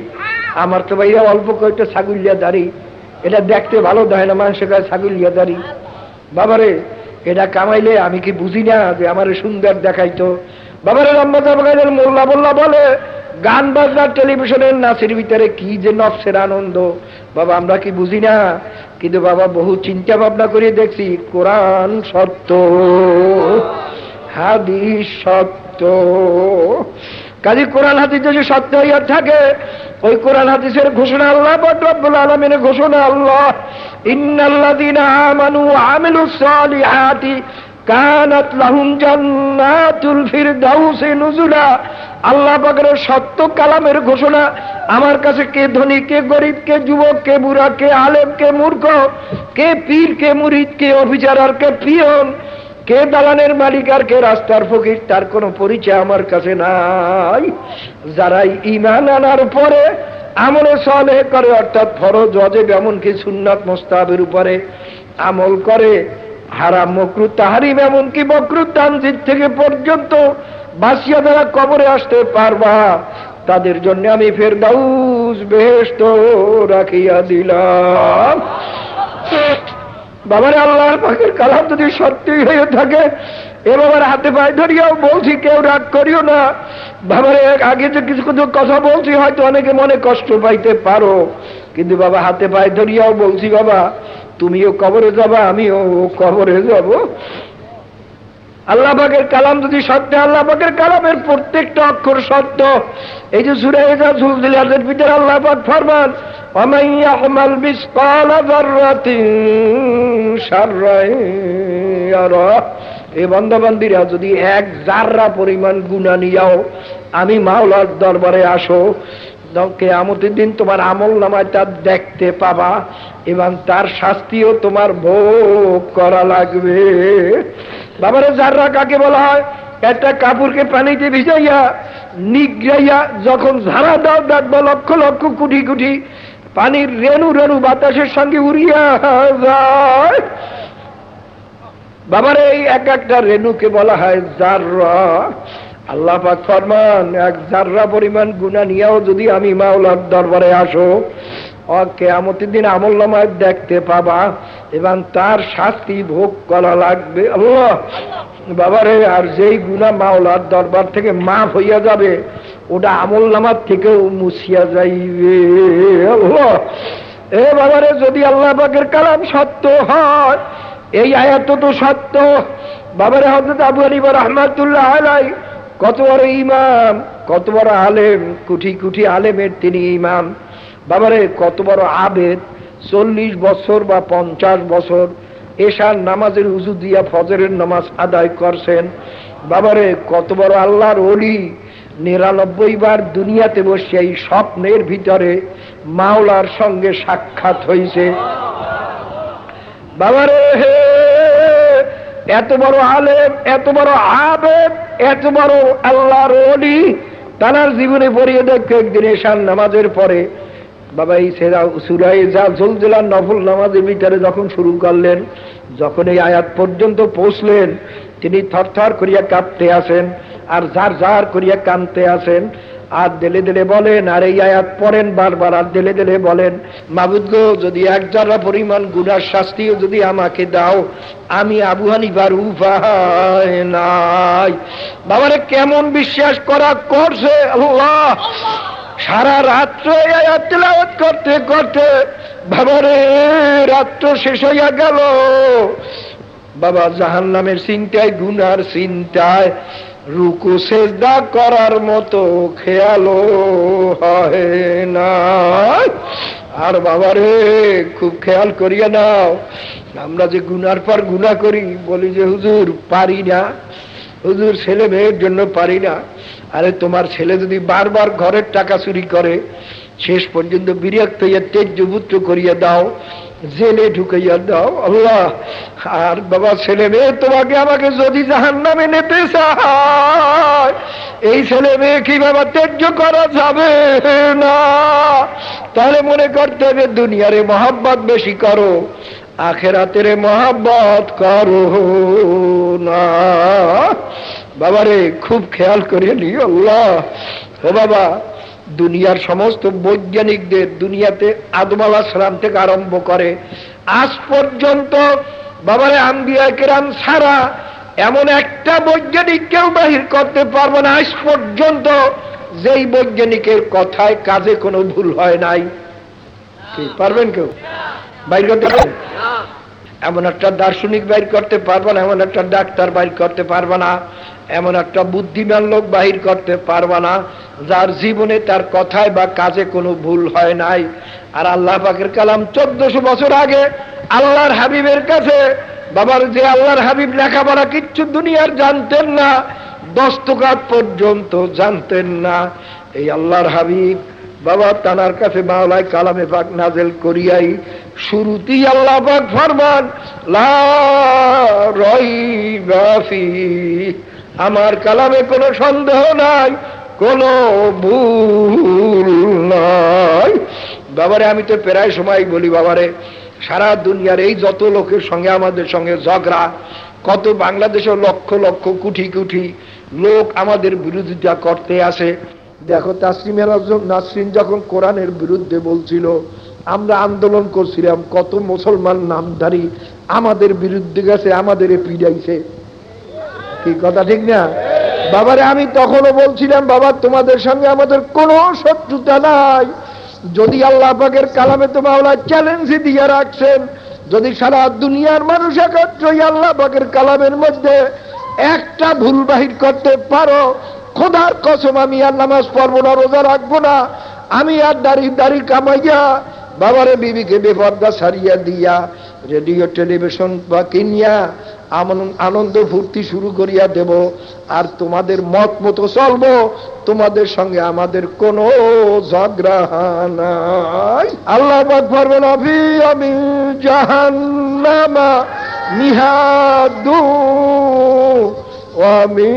আমার তো ভাইয়া অল্প কয়েকটা ছাগুলিয়া দাড়ি। এটা দেখতে ভালো দেয় না মানুষের কাছে ছাগুলিয়া দাড়ি। বাবারে, এটা কামাইলে আমি কি বুঝি না যে আমার সুন্দর দেখাইতো? বাবারে রম্বাজাবের মোল্লা বল্লা বলে, গান বাজনার টেলিভিশনের নাচের ভিতরে কি যে নফসের আনন্দ। বাবা, আমরা কি বুঝি না? কিন্তু বাবা, বহু চিন্তা ভাবনা করে দেখছি, কোরআন সত্য, হাদিস সত্য। কাজী কোরআন হাদিস যদি সত্য হইয়া থাকে, ওই কোরআন হাদিসের ঘোষণা আল্লাহ রব্বুল আলমিনের ঘোষণা আল্লাহ, ইন্নাল্লাযীনা আমানু ওয়া আমিলুস সালিহাতি কানাত নুজুলা। আল্লাহ পাকের সত্য কালামের ঘোষণা, আমার কাছে কে ধনী, কে গরিব, কে যুবক, কে বুড়া, কে আলেম, কে মূর্খ, কে পীর, কে মুরিদ, কে অফিসার আর কে পিয়ন কে দালানের মালিক আর কে রাস্তার ফকির, তার কোনো পরিচয় আমার কাছে নাই। যারাই ইমান আনার পরে আমলে সলে করে, অর্থাৎ ফরজ অজেব এমনকি সুন্নাত মোস্তাবের উপরে আমল করে, হারাম মকরু তাহারিম, এমনকি মকরু তানজিদ থেকে পর্যন্ত বাসিয়া দ্বারা কবরে আসতে পারবা, তাদের জন্য আমি ফের দাউস বেহেস্ত রাখিয়া দিলাম। বাবার আল্লাহর পাখির কালাম যদি সত্যি হয়ে থাকে, এ বাবার হাতে পায়ে ধরিয়াও বলছি, কেউ রাগ করিও না। বাবার আগে যে কিছু কিছু কথা বলছি, হয়তো অনেকে মনে কষ্ট পাইতে পারো। কিন্তু বাবা হাতে পায়ে ধরিয়াও বলছি, বাবা, তুমিও কবরে যাবা, আমিও কবরে যাব। আল্লাহের কালাম যদি সত্য আল্লাহের কালামের প্রত্যেকটা অক্ষর সত্য। এই যে সুরেজের সুলদিলাদের ভিতরে আল্লাহ ফরমান অমাইয়াল এই যদি এক জাররা পরিমাণ গুণা নিয়াও, আমি মাওলার দরবারে আসো। কেয়ামতের দিন তোমার আমল নামায় দেখতে পাবা, এবং তার শাস্তিও তোমার ভোগ করা লাগবে। বাবারে জাররা কাকে বলা হয়, একটা কাপড়কে পানিতে ভিজাইয়া, নিগড়াইয়া, যখন ঝাড়া দাও, দেখব লক্ষ লক্ষ কোটি কোটি পানির রেণু রেণু বাতাসের সঙ্গে উড়িয়া যায়। বাবার, এই এক একটা রেণুকে বলা হয় জাররা আল্লাহ পাক ফরমান, এক জাররা পরিমাণ গুণা নিয়েও যদি আমি মাওলার দরবারে আসো কেয়ামতের দিন আমল নামায় দেখতে পাবা, এবং তার শাস্তি ভোগ করা লাগবে। আল্লাহ বাবারে আর যেই গুণা মাওলার দরবার থেকে মাফ হইয়া যাবে, ওটা আমল নামার থেকেও মুছিয়া যাইবে। আল্লাহ, এ বাবারে যদি আল্লাহ পাকের কালাম সত্য হয়, এই আয়াত তো সত্য বাবারে হজরত আবু আলিবা রহমাতুল্লাহ আলাই কত বড় ইমাম, কত বড় আলেম, কুঠি কুঠি আলেমের তিনি ইমাম। বাবারে, কত বড় আবেদ, চল্লিশ বছর বা পঞ্চাশ বছর এশার নামাজের উজু দিয়া ফজরের নামাজ আদায় করছেন। বাবারে, কত বড় আল্লাহর অলি নিরানব্বই বার দুনিয়াতে বসে এই স্বপ্নের ভিতরে মাওলার সঙ্গে সাক্ষাৎ হয়েছে বাবারে, হে এত বড় আলেম, এত বড় আবেদ, এত বড় আল্লাহর অলি তানার জীবনে পড়িয়ে দেখো, একদিন এশার নামাজের পরে বাবা এই সেরা সুরাই যা জলজেলার নফল নামাজের ভিতরে যখন শুরু করলেন, যখন এই আয়াত পর্যন্ত পৌঁছলেন, তিনি থরথর করিয়া কাঁপতে আসেন, আর যার যার করিয়া কানতে আসেন। আর দেলে দেলে বলেন, আর এই আয়াত পড়েন, বারবার আর দেলে দেলে বলেন, মাবুদ গো, যদি এক যারা পরিমাণ গুনার শাস্তিও যদি আমাকে দাও, আমি আবু হানিবার উপায় নাই। বাবারে, কেমন বিশ্বাস করা করছে আল্লাহ। সারা রাত্র আয়াত তেলাওয়াত করতে করতে বাবারে, রাত্র শেষ হইয়া গেল। বাবা জাহান নামের চিন্তায়, গুনার চিন্তায় রুকু সেজদা করার মতো খেয়ালো হয় না। আর বাবারে খুব খেয়াল করিয়া নাও। আমরা যে গুনার পর গুণা করি, বলি যে, হুজুর, পারি না। হুজুর, ছেলে মেয়ের জন্য পারি না। আরে, তোমার ছেলে যদি বারবার ঘরের টাকা চুরি করে, শেষ পর্যন্ত বিরক্ত হইয়া তেজ্যপুত্র করিয়া দাও। জেলে ঢুকাইয়া দাও, আল্লাহ। আর বাবা, ছেলে মেয়ে, তোমাকে আমাকে যদি জাহান নামে নিতে চায়, এই ছেলে মেয়ে কি বাবা তেজ্য করা যাবে না? তাহলে মনে করতে হবে, দুনিয়ারে মহাব্বত বেশি করো, আখেরাতের মহাব্বত করো না। বাবারে, খুব খেয়াল করে নি আল্লাহ। ও বাবা দুনিয়ার সমস্ত বৈজ্ঞানিকদের দুনিয়াতে আদম আলাহাম থেকে আরম্ভ করে আজ পর্যন্ত বাবারে আম্বিয়া কেরাম ছাড়া এমন একটা বৈজ্ঞানিক কেউ বাহির করতে পারব না। আজ পর্যন্ত যেই বৈজ্ঞানিকের কথায় কাজে কোনো ভুল হয় নাই। পারবেন কেউ? বাইর করতে পারবেন? এমন একটা দার্শনিক বাইর করতে পারব না এমন একটা ডাক্তার বাইর করতে পারব না। এমন একটা বুদ্ধিমান লোক বাহির করতে পারব না, যার জীবনে তার কথায় বা কাজে কোনো ভুল হয় নাই। আর আল্লাহ পাকের কালাম চোদ্দশো বছর আগে আল্লাহর হাবিবের কাছে, বাবার যে আল্লাহর হাবিব লেখাপড়া কিচ্ছু দুনিয়ার জানতেন না দস্তকাত পর্যন্ত জানতেন না। এই আল্লাহর হাবিব বাবা তানার কাছে মাওলায় কালামে পাক নাজেল করিয়াই শুরুতেই আল্লাহ পাক ফরমান আমার কালামে কোনো সন্দেহ নাই, কোন ভুল নাই। বাবারে, আমি তো প্রায় সময় বলি, বাবারে, সারা দুনিয়ার এই যত লোকের সঙ্গে, আমাদের সঙ্গে ঝগড়া, কত বাংলাদেশের লক্ষ লক্ষ, কুঠি কুঠি লোক আমাদের বিরোধিতা করতে আসে। দেখো, তাসলিমের নাসরিন যখন কোরআনের বিরুদ্ধে বলছিল, আমরা আন্দোলন করছিলাম, কত মুসলমান নামধারী আমাদের বিরুদ্ধে গেছে, আমাদের পিড়াইছে। কি কথা, ঠিক না? বাবারে, আমি তখনও বলছিলাম, বাবা, তোমাদের সঙ্গে আমাদের কোনো শত্রুতা নাই। যদি আল্লাহ পাকের কালামে তো মাওলা চ্যালেঞ্জ দিয়ে রাখছেন, যদি সারা দুনিয়ার মানুষ একত্রই আল্লাহ পাকের কালামের মধ্যে একটা ভুল বাহির করতে পারো, খোদার কসম আমি আর নামাজ পড়ব না, রোজা রাখব না, আমি আর দাড়ি দাড়ি কামাইয়া বাবারে বিবিকে বেপর্দা সারিয়া দিয়া, রেডিও, টেলিভিশন বা কিনিয়া আনন্দ ফুর্তি শুরু করিয়া দেব। আর তোমাদের মত মতো চলব। তোমাদের সঙ্গে আমাদের কোনো নাই। আল্লাহ অভি আমি জাহান্নামা আমি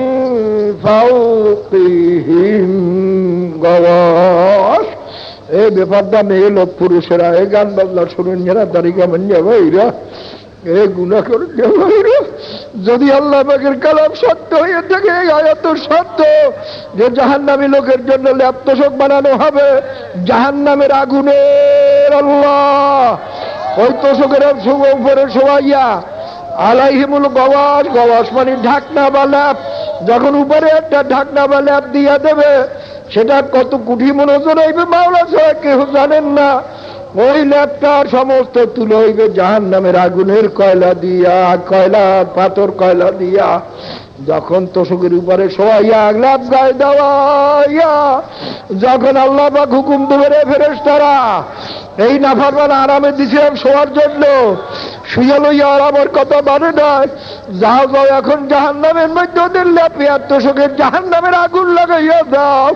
এ বেপারদা মেয়ে লোক পুরুষেরা এ গান বাজনা শুনুন যারা তারিকা মান্য ভাইরা এ গুণা করে যদি আল্লাহ পাকের কালাম সত্য হয়ে থাকে আয়াত সত্য, যে জাহান নামী লোকের জন্য ল্যাপ্তশোক বানানো হবে জাহান নামের আগুনের আল্লাহ। ওই তোষকের উপরে সবাইয়া আলাইহিমুল গওয়াস গওয়াস মানে ঢাকনা বা ল্যাপ, যখন উপরে একটা ঢাকনা বা ল্যাপ দিয়া দেবে সেটা কত কুঠি মনোজন হইবে মাওলা ছাড়া কেউ জানেন না? ওই ল্যাপটার সমস্ত তুলে হইবে জাহান নামের আগুনের কয়লা দিয়া, কয়লা পাথর কয়লা দিয়া। যখন তোষকের উপরে যখন আল্লাহ বা হুকুম দেবে রে ফেরেস তারা এই নাফারমান আরামে দিছিলাম শোয়ার জন্য শুয়ে লইয়া আর আমার কথা মানে নয়। যাও যাও, এখন জাহান নামের মধ্যে ওদের ল্যাপে আর তোষকের জাহান নামের আগুন লাগাইয়া দাও।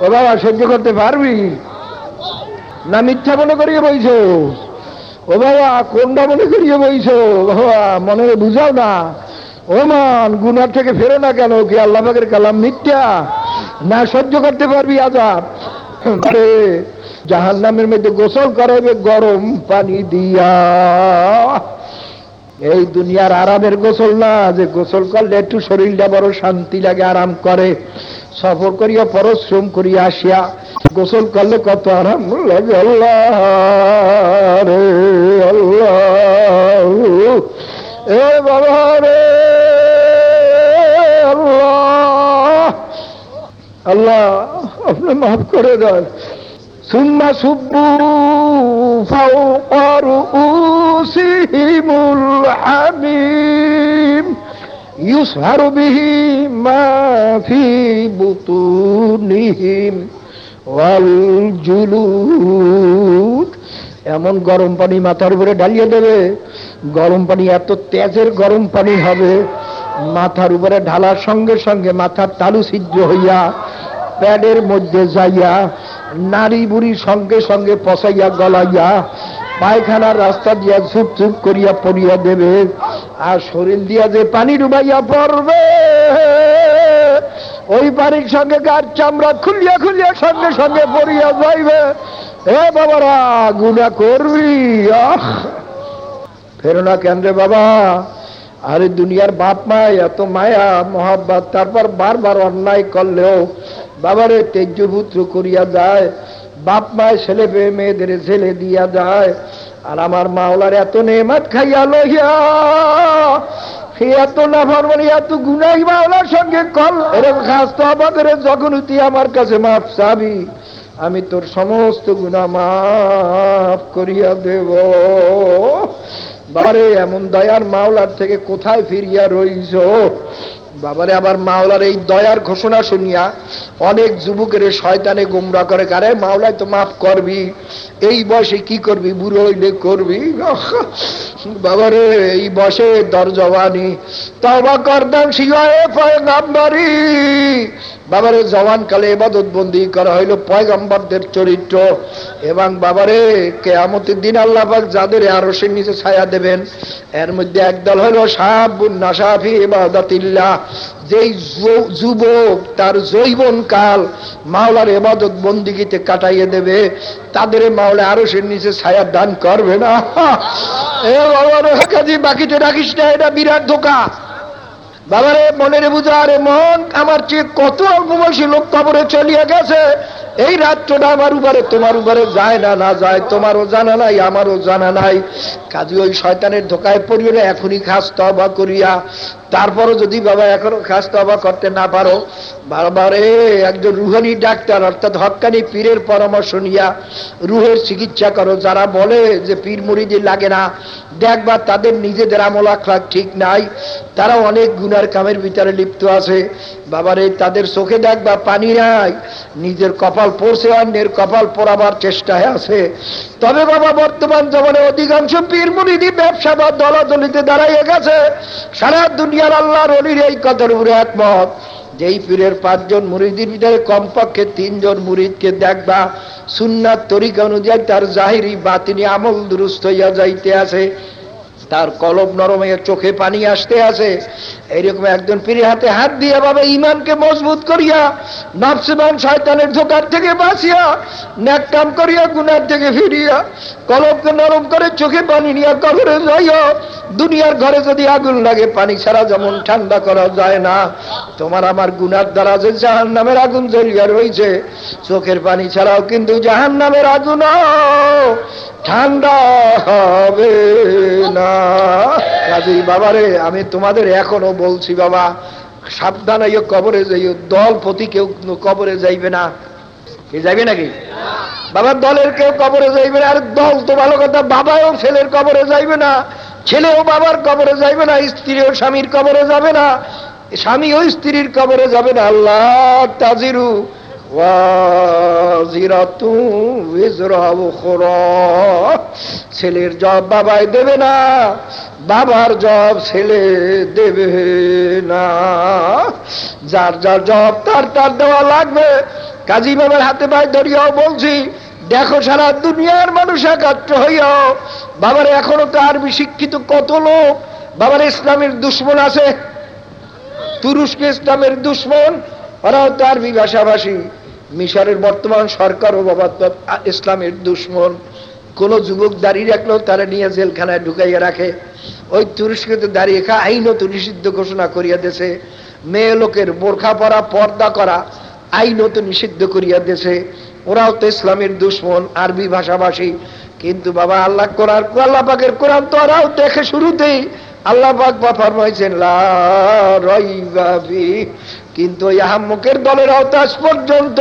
ও বাবা, সহ্য করতে পারবি? না মিথ্যা মনে করিয়ে বইছ? ও বাবা, কোনটা মনে করিয়ে বইছ? বাবা, মনে বুঝাও না। ও মান গুনার থেকে ফেরো না কেন? কি আল্লাহ কালাম মিথ্যা? না সহ্য করতে পারবি আরে জাহান নামের মধ্যে গোসল করাইবে গরম পানি দিয়া। এই দুনিয়ার আরামের গোসল না, যে গোসল করলে একটু শরীরটা বড় শান্তি লাগে, আরাম করে। সফর করিয়া পরশ্রম করিয়া আসিয়া গোসল করলে কত আরাম লাগে আল্লাহ রে আল্লাহ। এ বাবা রে আল্লাহ। আল্লাহ, আপনি মাফ করে দেন। সুম্মা সুব্বু ফাউকা রুউসিহিমুল হামিম। يسهر به ما في بطونهم والجلود এমন গরম পানি মাথার উপরে ঢালিয়ে দেবে গরম পানি এত তেজের গরম পানি হবে মাথার উপরে ঢালার সঙ্গে সঙ্গে মাথার তালু ছিদ্র হইয়া প্যাডের মধ্যে যাইয়া নারী বুড়ি সঙ্গে সঙ্গে পচাইয়া গলাইয়া পায়খানার রাস্তা দিয়া ঝুপ ঝুপ করিয়া পড়িয়া দেবে আর শরীর দিয়া যে পানি ডুবাইয়া পড়বে, ওই পানির সঙ্গে গাছ চামড়া খুলিয়া খুলিয়া সঙ্গে সঙ্গে পড়িয়া যাইবে। এ বাবারা গুণা করবি? আহ! ফেরো না কেন রে বাবা? আরে দুনিয়ার বাপ মায় এত মায়া, মহাব্বাত, তারপর বারবার অন্যায় করলেও বাবারে তেজ্যপুত্র করিয়া যায়, বাপ মায় ছেলে মেয়েদের ছেলে দিয়া যায়। আর আমার মাওলার এত নেমাত খাইয়া লইয়া এত লাফার মানে এত গুনাই মাওলার সঙ্গে কল। এরকম খাস তো আমাদের যখন আমার কাছে মাফ চাবি, আমি তোর সমস্ত গুণা মাফ করিয়া দেব। বাবারে এমন দয়ার মাওলার থেকে কোথায় ফিরিয়া রইছ? বাবারে আবার মাওলার এই দয়ার ঘোষণা শুনিয়া অনেক যুবকের শয়তানে গুমরা করে কারে মাওলায় তো মাফ করবি। এই বয়সে কি করবি? বুড়ো হইলে করবি? বাবারে, এই বসে দরজবানি তবা করদাম শিবায় পয়গাম্বারি বাবারে জওয়ান কালে এবাদত বন্দি করা হইল পয়গাম্বরদের চরিত্র এবং বাবারে কেয়ামতের দিন আল্লাহবাক যাদের আরও সে নিচে ছায়া দেবেন এর মধ্যে একদল হইল সাহাবুন নাসাফি এবাদাতিল্লাহ যেই যুবক তার জৈবন কাল মাওলার এবাদত বন্দিগিতে কাটাইয়ে দেবে তাদের মাওলা আরও সে নিচে ছায়া দান করবে না। এ বাবার কাজী বাকিতে রাখিস না এটা বিরাট ধোকা। বাবারে মনের বুঝা আরে মন আমার চেয়ে কত অল্প বয়সী লোক কবরে চলিয়া গেছে? এই রাত্রটা আমার উপরে, তোমার উপরে যায় না না যায়, তোমারও জানা নাই, আমারও জানা নাই। কাজী ওই শয়তানের ধোকায় পড়িয়ে এখনই খাস তবা করিয়া। তারপরও যদি বাবা এখনও খাস তবা করতে না পারো, বারবারে একজন রুহানি ডাক্তার, অর্থাৎ হকানি পীরের পরামর্শ নিয়া রুহের চিকিৎসা করো। যারা বলে যে পীর মুড়িদি লাগে না, দেখবা তাদের নিজেদের আমল আখলাখ ঠিক নাই। তারা অনেক গুনার কামের ভিতরে লিপ্ত আছে। বাবারে, তাদের চোখে দেখবা পানি নাই, নিজের কপাল পড়ছে, অন্যের কপাল পড়াবার চেষ্টায় আছে। তবে বাবা, বর্তমান জমানে অধিকাংশ পীর মুড়িদি ব্যবসা বা দলাদলিতে দাঁড়াইয়ে গেছে। সারা দুনিয়ার আল্লাহর অলির এই কথার উপরে একমত। যেই পীরের পাঁচজন মুরিদির ভিতরে কমপক্ষে তিনজন মুরিদকে দেখবা সুন্নার তরিকা অনুযায়ী তার জাহিরি, বাতিনি আমল দুরুস্ত হইয়া যাইতে আছে। তার কলব নরম হয়ে চোখে পানি আসতে আছে এইরকম একজন পীরে হাতে হাত দিয়ে বাবা ইমানকে মজবুত করিয়া নফসিমান শয়তানের ধোকার থেকে বাঁচিয়া ন্যাক কাম করিয়া, গুনার থেকে ফিরিয়া, কলবকে নরম করে চোখে পানি নিয়ে কবরে যাইয়া, দুনিয়ার ঘরে যদি আগুন লাগে, পানি ছাড়া যেমন ঠান্ডা করা যায় না। তোমার আমার গুনার দ্বারা যে জাহান নামের আগুন জ্বলিয়া রয়েছে চোখের পানি ছাড়াও কিন্তু জাহান নামের আগুন ঠান্ডা হবে না। কাজী বাবারে, আমি তোমাদের এখনও বলছি বাবা, সাবধান হইও কবরে যাইও দল প্রতি কেউ কবরে যাইবে না। কে যাইবে নাকি? বাবার দলের কেউ কবরে যাইবে না। আর দল তো ভালো কথা, বাবাও ছেলের কবরে যাইবে না। ছেলেও বাবার কবরে যাইবে না, স্ত্রীও স্বামীর কবরে যাবে না। স্বামীও স্ত্রীর কবরে যাবে না। আল্লাহ তাজিরু ছেলের জব বাবাই দেবে না, বাবার জব ছেলে দেবে না। যার যার জব তার তার দেওয়া লাগবে। কাজী বাবার হাতে পায়ে ধরিয়াও বলছি, দেখো সারা দুনিয়ার মানুষ একাত্র হইয়াও, বাবার এখনও তো আরবি শিক্ষিত কত লোক। বাবার ইসলামের দুশ্মন আছে, তুরস্ক ইসলামের দুশ্মন, ওরাও তো আরবি ভাষাভাষী। মিশরের বর্তমান সরকারও বাবা ইসলামের দুশ্মন। কোন যুবক দাঁড়িয়ে রাখলেও তারা নিয়ে জেলখানায় ঢুকাইয়া রাখে। ওই তুরস্কতে দাঁড়িয়ে খা আইনও তো নিষিদ্ধ ঘোষণা করিয়া দেছে মেয়ে লোকের বোরখা পরা, পর্দা করা আইনও তো নিষিদ্ধ করিয়া দেছে ওরাও তো ইসলামের দুশ্মন, আরবি ভাষাভাষী। কিন্তু বাবা, আল্লাহ কোরআন, আল্লাহ পাকের কোরআন তো ওরাও দেখে শুরুতেই। আল্লাহ পাক বা ফরমাইছেন কিন্তু ওই আহম্মকের দলের আওতাজ পর্যন্ত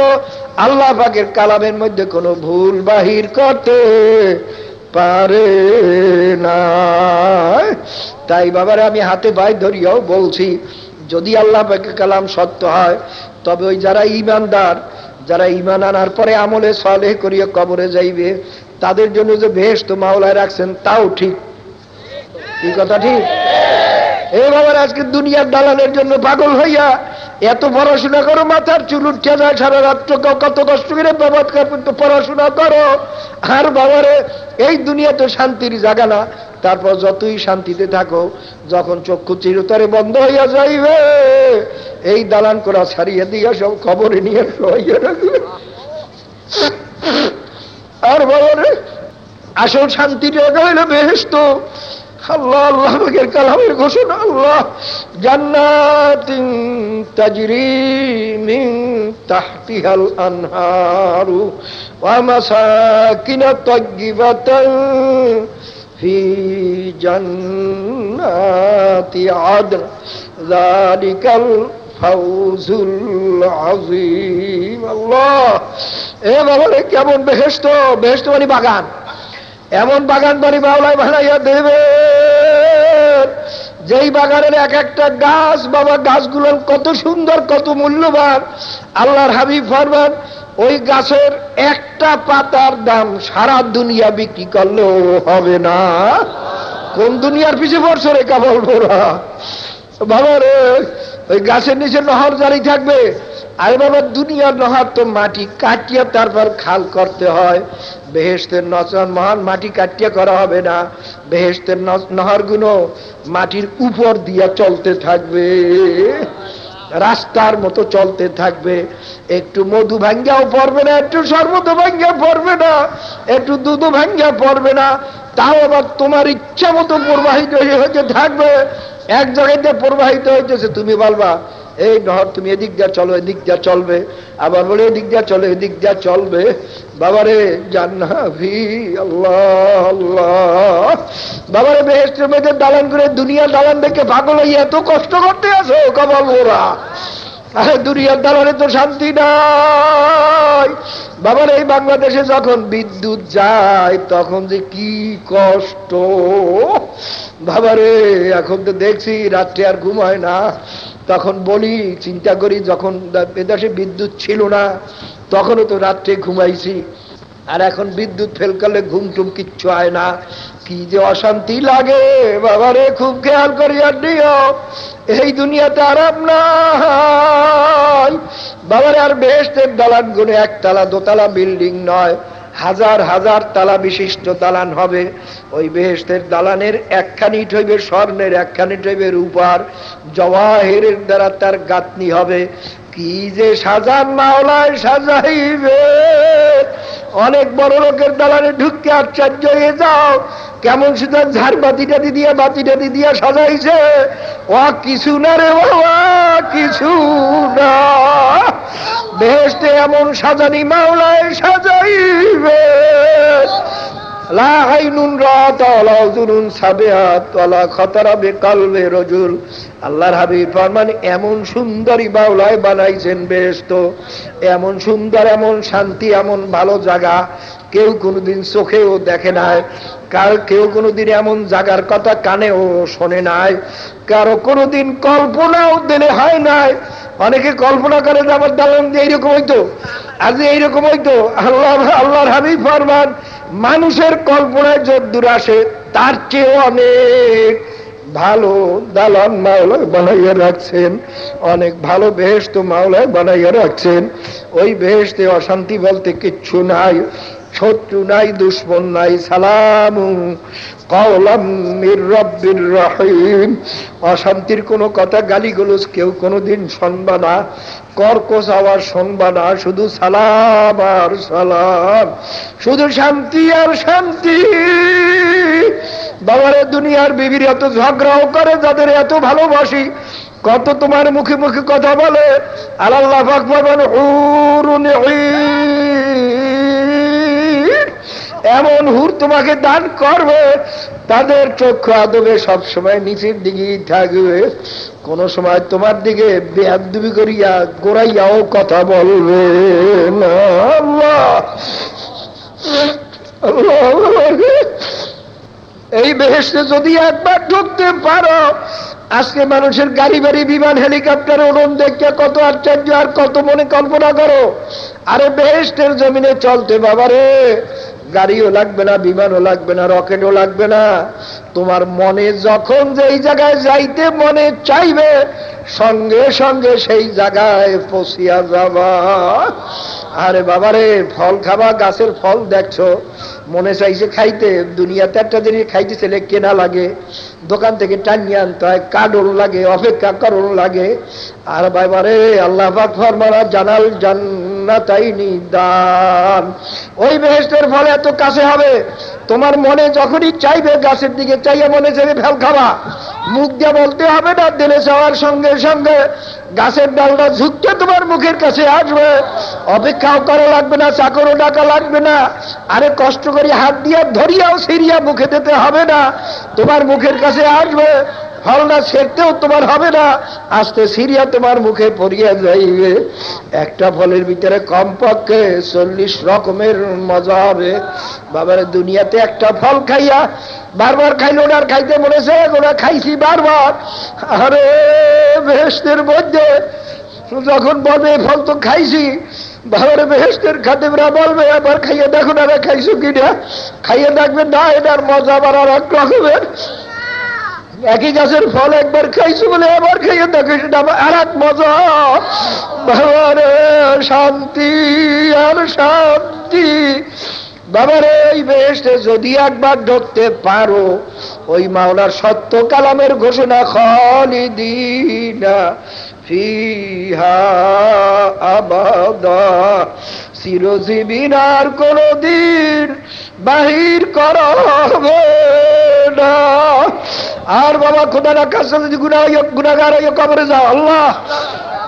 আল্লাহ পাকের কালামের মধ্যে কোনো ভুল বাহির করতে পারে না। তাই বাবার, আমি হাতে পায়ে ধরিয়াও বলছি, যদি আল্লাহ পাকের কালাম সত্য হয়, তবে ওই যারা ইমানদার যারা ইমান আনার পরে আমলে সলেহ করিয়া কবরে যাইবে, তাদের জন্য যে বেশ তো মাওলায় রাখছেন, তাও ঠিক। কি কথা ঠিক? এই বাবার, আজকে দুনিয়ার দালালের জন্য পাগল হইয়া এত পড়াশোনা করো, মাথার চুল উঠে যায় সারা রাত্র কত কষ্ট করে বাবার পড়াশোনা করো। আর বাবারে, এই দুনিয়া তো শান্তির জায়গা না। তারপর যতই শান্তিতে থাকো, যখন চক্ষু চিরতরে বন্ধ হইয়া যাইবে, এই দালান করা ছাড়িয়ে দিয়া সব খবরে নিয়ে হইয়া রাখবে আর বাবারে, আসল শান্তির জায়গা হইলে বেহেস্ত আল্লাহ আল্লাহ পাকের কালামের ঘোষণা, আল্লাহ। জান্নাতিন এ কেমন বেহেশত বেহেশত মানে বাগান। এমন বাগান বাড়ি বাউলায় বানাইয়া দেবে। যেই বাগানের এক একটা গাছ, বাবা, গাছগুলো কত সুন্দর, কত মূল্যবান। আল্লাহর হাবিব ফরমান, ওই গাছের একটা পাতার দাম সারা দুনিয়া বিক্রি করলে হবে না। কোন দুনিয়ার পিছিয়ে পড়ছে রে কাবল বাবা রে ওই গাছের নিচে নহর জারি থাকবে। আরে বাবা দুনিয়ার নহর তো মাটি কাটিয়া তারপর খাল করতে হয়। বেহেস্তের নচন মহান মাটি কাটিয়া করা হবে না। বেহেস্তের নহরগুলো মাটির উপর দিয়া চলতে থাকবে। রাস্তার মতো চলতে থাকবে। একটু মধু ভাঙ্গাও পড়বে না, একটু শরবত ভাঙ্গা পড়বে না, একটু দুধ ভাঙ্গা পড়বে না। তাও আবার তোমার ইচ্ছা মতো প্রবাহিত হয়ে থাকবে। এক জায়গাতে প্রবাহিত হইতেছে, তুমি বলবা, এই নহর, তুমি এদিক যা চলো, এদিক যা চলবে। আবার বলে, এদিক যা চলো, এদিক যা চলবে। বাবারে জান্নাভি আল্লাহ আল্লাহ। বাবারে বেহেস্টের মধ্যে দালান করে দুনিয়ার দালান দেখে পাগল হইয়া এত কষ্ট করতে আসো কবল ওরা আরে, দুনিয়ার দালানে তো শান্তি নাই। বাবার, এই বাংলাদেশে যখন বিদ্যুৎ যায়, তখন যে কি কষ্ট। বাবারে, এখন তো দেখছি রাত্রে আর ঘুমায় না। তখন বলি, চিন্তা করি, যখন এদেশে বিদ্যুৎ ছিল না, তখনও তো রাত্রে ঘুমাইছি। আর এখন বিদ্যুৎ ফেল করলে ঘুম টুম কিচ্ছু হয় না। কি যে অশান্তি লাগে, বাবারে, খুব খেয়াল করি আর দিও। এই দুনিয়াতে আরাম নাই। বাবারে, আর বেহেস্তের দালান গুনে একতলা দোতলা বিল্ডিং নয়। হাজার হাজার তালা বিশিষ্ট দালান হবে। ওই বেহেস্তের দালানের একখানি ঠইবে স্বর্ণের একখানি ঠইবে রূপার জওয়াহের দ্বারা তার গাতনি হবে। কি যে সাজান মাওলায় সাজাইবে! অনেক বড় লোকের দালানে ঢুকতে আশ্চর্য হয়ে যাও। কেমন শুধু ঝাড় বাতিটা দিয়ে বাতিটা দিয়ে সাজাইছে। ও, কিছু না রে বাবা, কিছু না। বেহেস্টে এমন সাজানি মাওলায় সাজাইবে। আল্লাহর হাবিব ফরমান, এমন সুন্দরী বাউলায় বানাইছেন বেশ তো। এমন সুন্দর, এমন শান্তি, এমন ভালো জায়গা। কেউ কোনোদিন চোখেও দেখে নাই। কার কেউ কোনোদিন এমন জাগার কথা কানেও শোনে নাই। কারও কোনোদিন কল্পনাও দিলে হয় নাই। অনেকে কল্পনা করে যে আমার দালান দিয়ে এইরকম হইতো। আজ এইরকম হইতো। আল্লাহ, আল্লাহর হাবিব ফরমান, মানুষের কল্পনায় যদ্দূর আসে, তার চেয়ে অনেক ভালো দালান মাওলায় বানাইয়া রাখছেন। অনেক ভালো বেহেস্ত মাওলায় বানাইয়া রাখছেন। ওই বেহেস্তে অশান্তি বলতে কিচ্ছু নাই। শত্রু নাই, দুশ্মন নাই, সালাম অশান্তির কোনো কথা গালিগুলোস কেউ কোনোদিন শুনবা না। কর্কশ আওয়াজ শুনবা না, শুধু সালাম আর সালাম। শুধু শান্তি আর শান্তি। বাবারে, দুনিয়ার বিবির এত ঝগড়াও করে, যাদের এত ভালোবাসি, কত তোমার মুখে মুখে কথা বলে, আল্লাহ ভগবান এমন হুর তোমাকে দান করবে, তাদের চক্ষু আদবে সবসময় নিচের দিকেই থাকবে। কোন সময় তোমার দিকে বেহাদুবি করিয়া গোড়াইয়াও কথা বলবে এই বেহেসে যদি একবার ঢুকতে পারো, আজকে মানুষের গাড়ি বাড়ি, বিমান, হেলিকপ্টার, উড়ন দেখতে কত আশ্চর্য আর কত মনে কল্পনা করো। আরে বেহেস্টের জমিনে চলতে বাবারে গাড়িও লাগবে না, বিমানও লাগবে না, রকেটও লাগবে না। তোমার মনে যখন যেই জায়গায় যাইতে মনে চাইবে, সঙ্গে সঙ্গে সেই জায়গায় পশিয়া যাবা। আরে বাবারে ফল খাবা, গাছের ফল দেখছ। মনে চাইছে খাইতে, দুনিয়াতে একটা জিনিস খাইতে ছেলে কেনা লাগে। দোকান থেকে টানিয়ে আনতে হয় কাডল লাগে, অপেক্ষা করণ লাগে। আর বাবারে আল্লাহ ফরমারা জানাল জান্নাতাইনি দান ওই বেহেস্টের ফলে এত কাছে হবে, তোমার মনে যখনই চাইবে গাছের দিকে চাইয়া মনে চাইবে ফেল খাবা। মুখ দিয়ে বলতে হবে না, দিলে যাওয়ার সঙ্গে সঙ্গে গাছের ডালটা ঝুঁকতে তোমার মুখের কাছে আসবে। অপেক্ষাও করা লাগবে না, চাকরও ডাকা লাগবে না। আরে কষ্ট করে হাত দিয়ে ধরিয়াও সিরিয়া মুখে দিতে হবে না, তোমার মুখের কাছে আসবে। ফলটা সেরতেও তোমার হবে না। আস্তে সিরিয়া তোমার মুখে পড়িয়া যাইবে একটা ফলের ভিতরে কমপক্ষে চল্লিশ রকমের মজা হবে। বাবার দুনিয়াতে একটা ফল খাইয়া বারবার খাইল, ওনার খাইতে মনেছে ওরা খাইছি বারবার। আরে বেহেস্তের মধ্যে যখন বলবে ফল তো খাইছি। বাবারে বেহেস্তের খাদেমরা বলবে, আবার খাইয়ে দেখুন আর খাইছো কিনা? খাইয়ে দেখবেন না এটার মজা আবার আর এক রকমের। একই গাছের ফল একবার খাইছো বলে আবার খাইয়ে দেখো, সেটা আর এক মজা। বাবারে, শান্তি, আর শান্তি। বাবারে, এই বেহেস্টে যদি একবার ঢুকতে পারো, ওই মাওলার সত্য কালামের ঘোষণা খালিদিনা ফিহা আবাদা। চিরজীবীন আর কোনদিন বাহির করা হবে না। আর বাবা খোদার কাছে যদি গুণা গুণাগার কবরে যাও? আল্লাহ!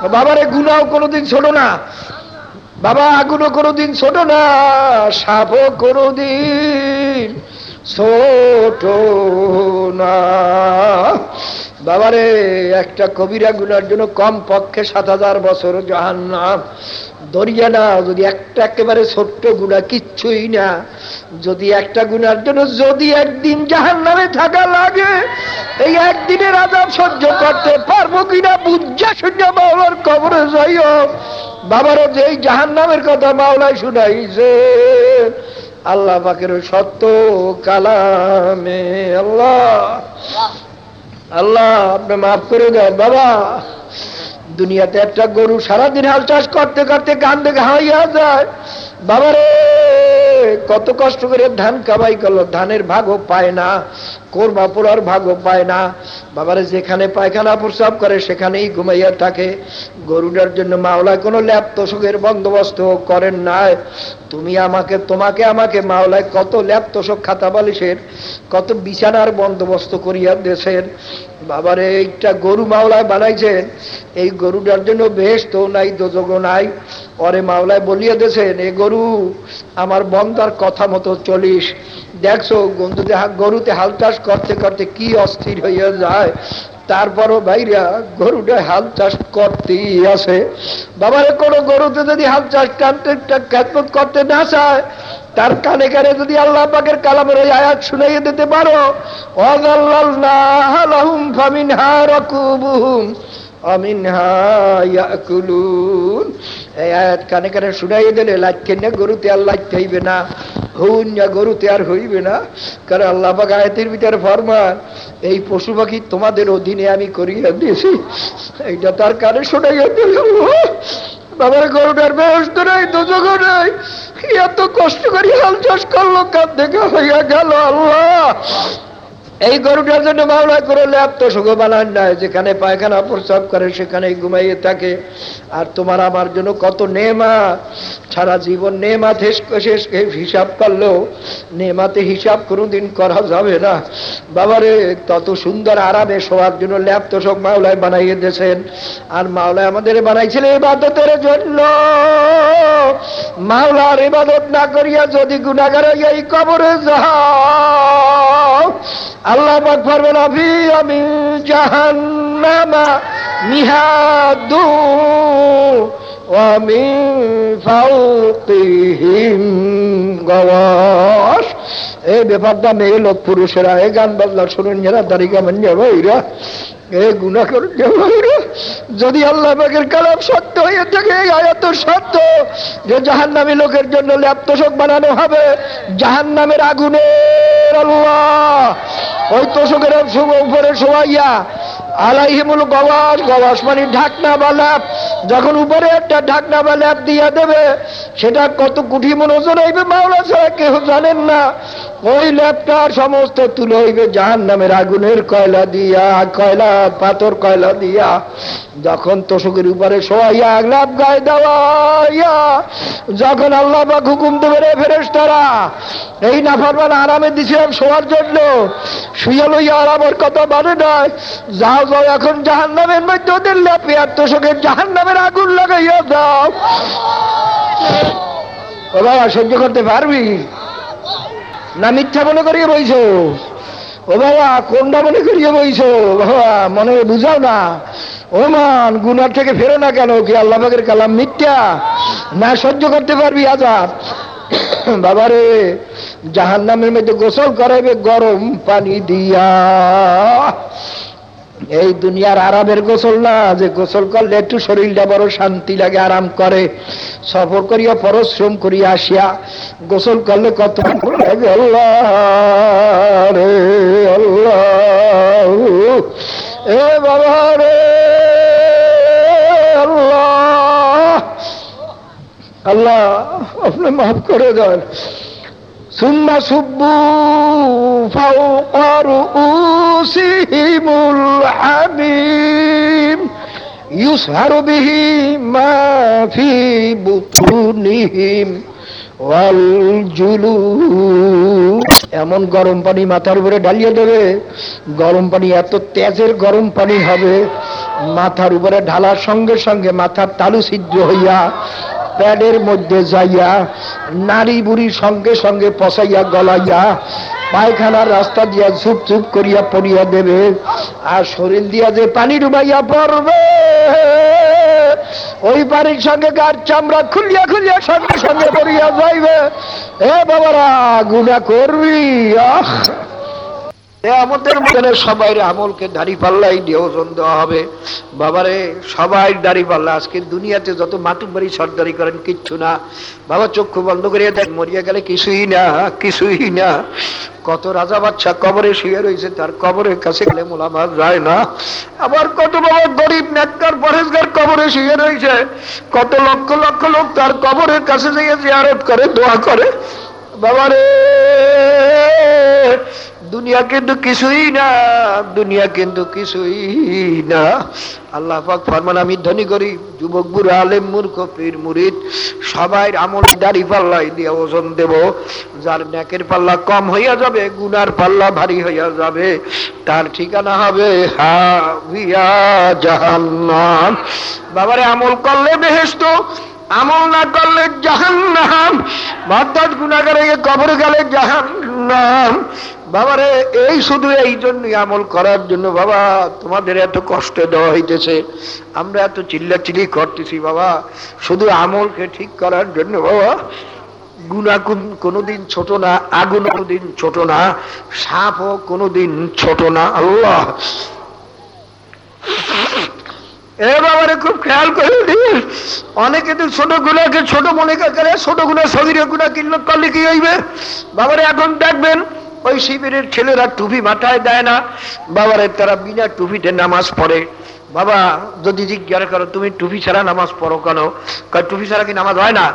বাবারে গুণাও কোনোদিন ছোট না। বাবা, আগুনও কোনোদিন ছোট না, সাপও কোনোদিন ছোট না। বাবারে, একটা কবিরা গুনার জন্য কম পক্ষে সাত হাজার বছর জাহান নাম দরিয়া না, যদি একটা একেবারে ছোট্ট গুণা কিচ্ছুই না যদি একটা গুণার জন্য যদি একদিন জাহান নামে থাকা লাগে, এই একদিনের আজাব সহ্য করতে পারব কিনা? বুঝা শুনে বাবার কবরে যাইও। বাবারও যে এই জাহান নামের কথা মাওলায় শুনাইছে, আল্লাহ পাকের সত্য কালামে আল্লাহ। আল্লাহ, আপনি মাফ করে দেন বাবা। দুনিয়াতে একটা গরু সারাদিন হাল চাষ করতে করতে কান দেখে হাইয়া যায়। বাবারে, কত কষ্ট করে ধান কামাই করল, ধানের ভাগও পায় না কোরবা পোড়ার ভাগও পায় না। বাবারে, যেখানে পায়খানা প্রস্রাব করে, সেখানেই ঘুমাইয়া থাকে। গরুটার জন্য মাওলায় কোনো ল্যাপ তোষকের বন্দোবস্ত করেন নাই। তুমি আমাকে, তোমাকে আমাকে মাওলায় কত ল্যাপ তোষক খাতা বালিশের কত বিছানার বন্দোবস্ত করিয়া দেশের বাবারে, এইটা গরু মাওলায় বানাইছেন। এই গরুটার জন্য বেশ তো নাই, দোজগও নাই। পরে মাওলায় বলিয়া দিয়েছেন, এ গরু, আমার বন্দার কথা মতো চলিস। দেখছ গন্ধুতে গরুতে হাল চাষ করতে করতে কি অস্থির হইয়া যায়। তারপরও ভাইরা গরুটা হাল চাষ করতেই আছে। বাবারে, কোনো গরুতে যদি হাল চাষ টানতে করতে না চায় তার কানে কানে যদি আল্লাহ পাকের কালামের ওই আয়াত শুনাইয়ে দিতে পারো কানে কানে দিলে গরুতে আর হইবে না না গরুতে আর হইবে না। কারণ আল্লাহ পাক আয়াতের ভিতরে ফরমান, এই পশু পাখি তোমাদের অধীনে আমি করিয়া দিয়েছি। এইটা তার কানে শোনাইয়া দিল বাবার গরুটার ব্যবস্থা নাই দুযোগ নাই এত কষ্ট করি হাল চাষ করল কার দেখা হইয়া গেল আল্লাহ। এই গরুটার জন্য মামলা করে ল্যাপ তো সুখ বানান নাই, যেখানে পায়খানা প্রস্রাব করে সেখানে ঘুমাইয়ে থাকে। আর তোমার আমার জন্য কত নেমা, সারা জীবন নেমাতে শেষ হিসাব করলেও নেমাতে হিসাব কোনোদিন করা যাবে না। বাবারে, তত সুন্দর আরামে শোয়ার জন্য ল্যাপ তো সব মাওলায় বানাইয়ে দিয়েছেন। আর মাওলায় আমাদের বানাইছিল ইবাদতের জন্য। মাওলার ইবাদত না করিয়া যদি গুণাগার এই কবরে যাও আল্লাহ পাক পারবেন আবি আমি জাহান্নামা মিহাদু ومن فوقهم غواش এই ব্যাপারটা মেয়ে লোক পুরুষেরা এই গান বাজনা শুনেন যারা দাঁড়িয়ে মানে ভাইরা যদি আল্লাহ পাকের কালাম সত্য হয়ে থাকে আয়াত সত্য। যে জাহান নামী লোকের জন্য ল্যাপ্তশক বানানো হবে জাহান নামের আগুনের আল্লাহ। ওই তোষকের উপরে শোয়াইয়া আলাইহিমুল গবাস গবাস মানে ঢাকনা বা ল্যাপ। যখন উপরে একটা ঢাকনা বা ল্যাপ দিয়া দেবে, সেটা কত কুঠি মন ওজন হইবে মাওলা ছাড়া কেউ জানেন না। ওই ল্যাপটার সমস্ত তুলে হইবে জাহান নামের আগুনের কয়লা দিয়া, কয়লা, পাথর কয়লা দিয়া। যখন তোষকের উপরে শোয়াইয়া ল্যাপ গায়ে দেওয়াইয়া যখন আল্লাহ বা হুকুম দেবে রে ফেরেস তারা এই নাফরমান আরামে দিছিলাম শোয়ার জন্য। শুয়ে লইয়া আরামের কথা মানে নয় যাও যাও, এখন জাহান নামের মধ্যে ওদের ল্যাপে আর তোষকের জাহান নামের আগুন লাগাইয়া দাও। বাবা সহ্য করতে পারবি? না মিথ্যা মনে করিয়ে বইছ? ও বাবা, কোনটা মনে করিয়ে বইছ? বাবা, মনে বুঝাও না। ও মান গুনার থেকে ফেরো না কেন? কি আল্লাহ পাকের কালাম মিথ্যা? না সহ্য করতে পারবি আজাদ বাবারে জাহান নামের মধ্যে গোসল করাইবে গরম পানি দিয়া। এই দুনিয়ার আরামের গোসল না, যে গোসল করলে একটু শরীরটা বড় শান্তি লাগে, আরাম করে। সফর করিয়া পরিশ্রম করিয়া আসিয়া গোসল করলে কত আল্লাহ এ আল্লাহ, আপনি মাফ করে দেন। ثم صبوا فوق رؤوسهم الحميم يسهر به ما في بطونهم এমন গরম পানি মাথার উপরে ঢালিয়ে দেবে গরম পানি এত তেজের গরম পানি হবে মাথার উপরে ঢালার সঙ্গে সঙ্গে মাথার তালু ছিদ্র হইয়া প্যাডের মধ্যে যাইয়া নারী বুড়ি সঙ্গে সঙ্গে পচাইয়া গলাইয়া, পায়খানার রাস্তা দিয়া ঝুপ ঝুপ করিয়া পড়িয়া দেবে। আর শরীর দিয়া যে পানি ডুবাইয়া পড়বে, ওই পানির সঙ্গে গাছ চামড়া খুলিয়া খুলিয়া সঙ্গে সঙ্গে পড়িয়া যাইবে। এ বাবারা, গুণা করবি, আহ! আমাদের মধ্যে সবাই আমলকে দাড়ি পাল্লাই ওজন দেওয়া হবে। বাবারে, সবাই দাড়ি পাল্লা। আজকে দুনিয়াতে যত মাতুক বাড়ি সর্দারি করেন, কিচ্ছু না। বাবা, চক্ষু বন্ধ করিয়া দেখ মরিয়া গেলে কিছুই না কিছুই না। কত রাজা বাচ্চা কবরে শুয়ে রয়েছে তার কবরের কাছে গেলে মোলামাত যায় না। আবার কত বাবা গরিব, নেককার পরেশগার কবরে শুয়ে রয়েছে কত লক্ষ লক্ষ লোক তার কবরের কাছে যেয়ে জিয়ারত করে, দোয়া করে। বাবারে দুনিয়া কিন্তু কিছুই না, দুনিয়া কিন্তু কিছুই না। আল্লাহ পাক ফরমান, আমি ধনী করি যুবক, বুড়ো, আলেম, মূর্খ, পীর, মুরিদ, সবাই আমল দাড়ি পাল্লাই দিয়ে ওজন দেব। যার ন্যাকের পাল্লা কম হইয়া যাবে, গুনার পাল্লা ভারী হইয়া যাবে, তার ঠিকানা হবে হাবিয়া জাহান্নাম। বাবারে, আমল করলে বেহেস্ত আমল না করলে জাহান্নাম। অর্থাৎ গুণাগারে কবর গেলে জাহান্নাম। বাবারে, এই শুধু এই জন্যই আমল করার জন্য বাবা, তোমাদের এত কষ্ট দেওয়া হইতেছে। আমরা এত চিল্লাচিল্লি করতেছি বাবা। শুধু আমলকে ঠিক করার জন্য বাবা গুণা কোন- কোনোদিন ছোট না, আগুন কোনোদিন ছোট না, সাপও কোনোদিন ছোট না, আল্লাহ। এ বাবারে, খুব খেয়াল করে অনেকে তো ছোট গুণাকে ছোট মনে করে, ছোট গুণা শরীরে গুণা কিনলো করলে কি হইবে? বাবারে, এখন দেখবেন ওই শিবিরের ছেলেরা টুপি মাথায় দেয় না। বাবারে, তারা বিনা টুপিতে নামাজ পড়ে। বাবা, যদি জিজ্ঞাসা করো, তুমি টুপি ছাড়া নামাজ পড়ো কেন? টুপি ছাড়া কি নামাজ হয় না?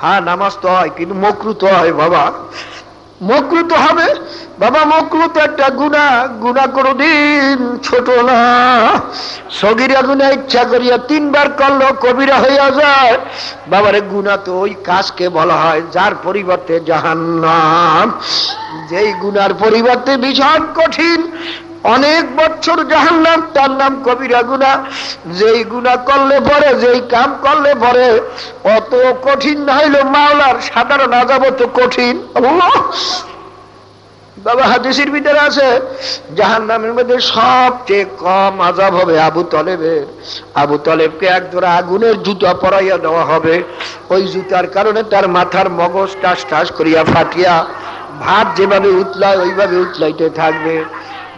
হ্যাঁ নামাজ তো হয়, কিন্তু মকরু তো হয়, বাবা। মকরু তো হবে। বাবা মকরু তো একটা গুণা গুণা দিন ছোট না। সগিরা গুণা ইচ্ছা করিয়া তিনবার করল, কবিরা হইয়া যায়। বাবারে, গুণা তো ওই কাজকে বলা হয়, যার পরিবর্তে জাহান্নাম। যেই গুনার পরিবর্তে ভীষণ কঠিন অনেক বছর জাহান্নাম, তার নাম কবিরা গুণা। যেই গুণা করলে পরে, যেই কাম করলে পরে, অত কঠিন না হইল মাওলার সাধারণ আজাব তো কঠিন। বাবা, হাদিসের ভিতরে আছে জাহান নামের মধ্যে সবচেয়ে কম আজাব হবে আবু তলেবের। আবু তলেবকে এক জোড়া আগুনের জুতা পরাইয়া দেওয়া হবে। ওই জুতার কারণে তার মাথার মগজ টাস টাস করিয়া ফাটিয়া, ভাত যেভাবে উতলায়, ওইভাবে উতলাইতে থাকবে।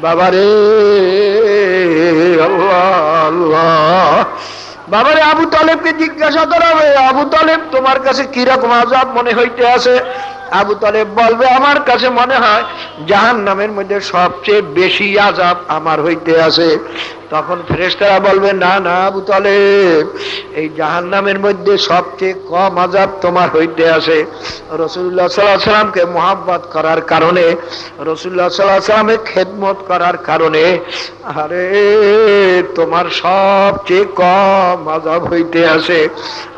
বাবারে বাবারে, আবু তালেবকে জিজ্ঞাসা করা হবে। আবু তালেব, তোমার কাছে কীরকম আজাব মনে হইতে আছে? আবু তালেব বলবে, আমার কাছে মনে হয় জাহান নামের মধ্যে সবচেয়ে বেশি আজাব আমার হইতে আছে। তখন ফেরেশতারা বলবে, না না, আবু তালেব, এই জাহান নামের মধ্যে সবচেয়ে কম আজাব তোমার হইতে আছে রসুল্লাহ সাল্লাহ সাল্লামকে মোহাব্বত করার কারণে রসুল্লাহ সাল্লাহ সাল্লামের খেদমত করার কারণে, আরে, তোমার সবচেয়ে কম আজাব হইতে আছে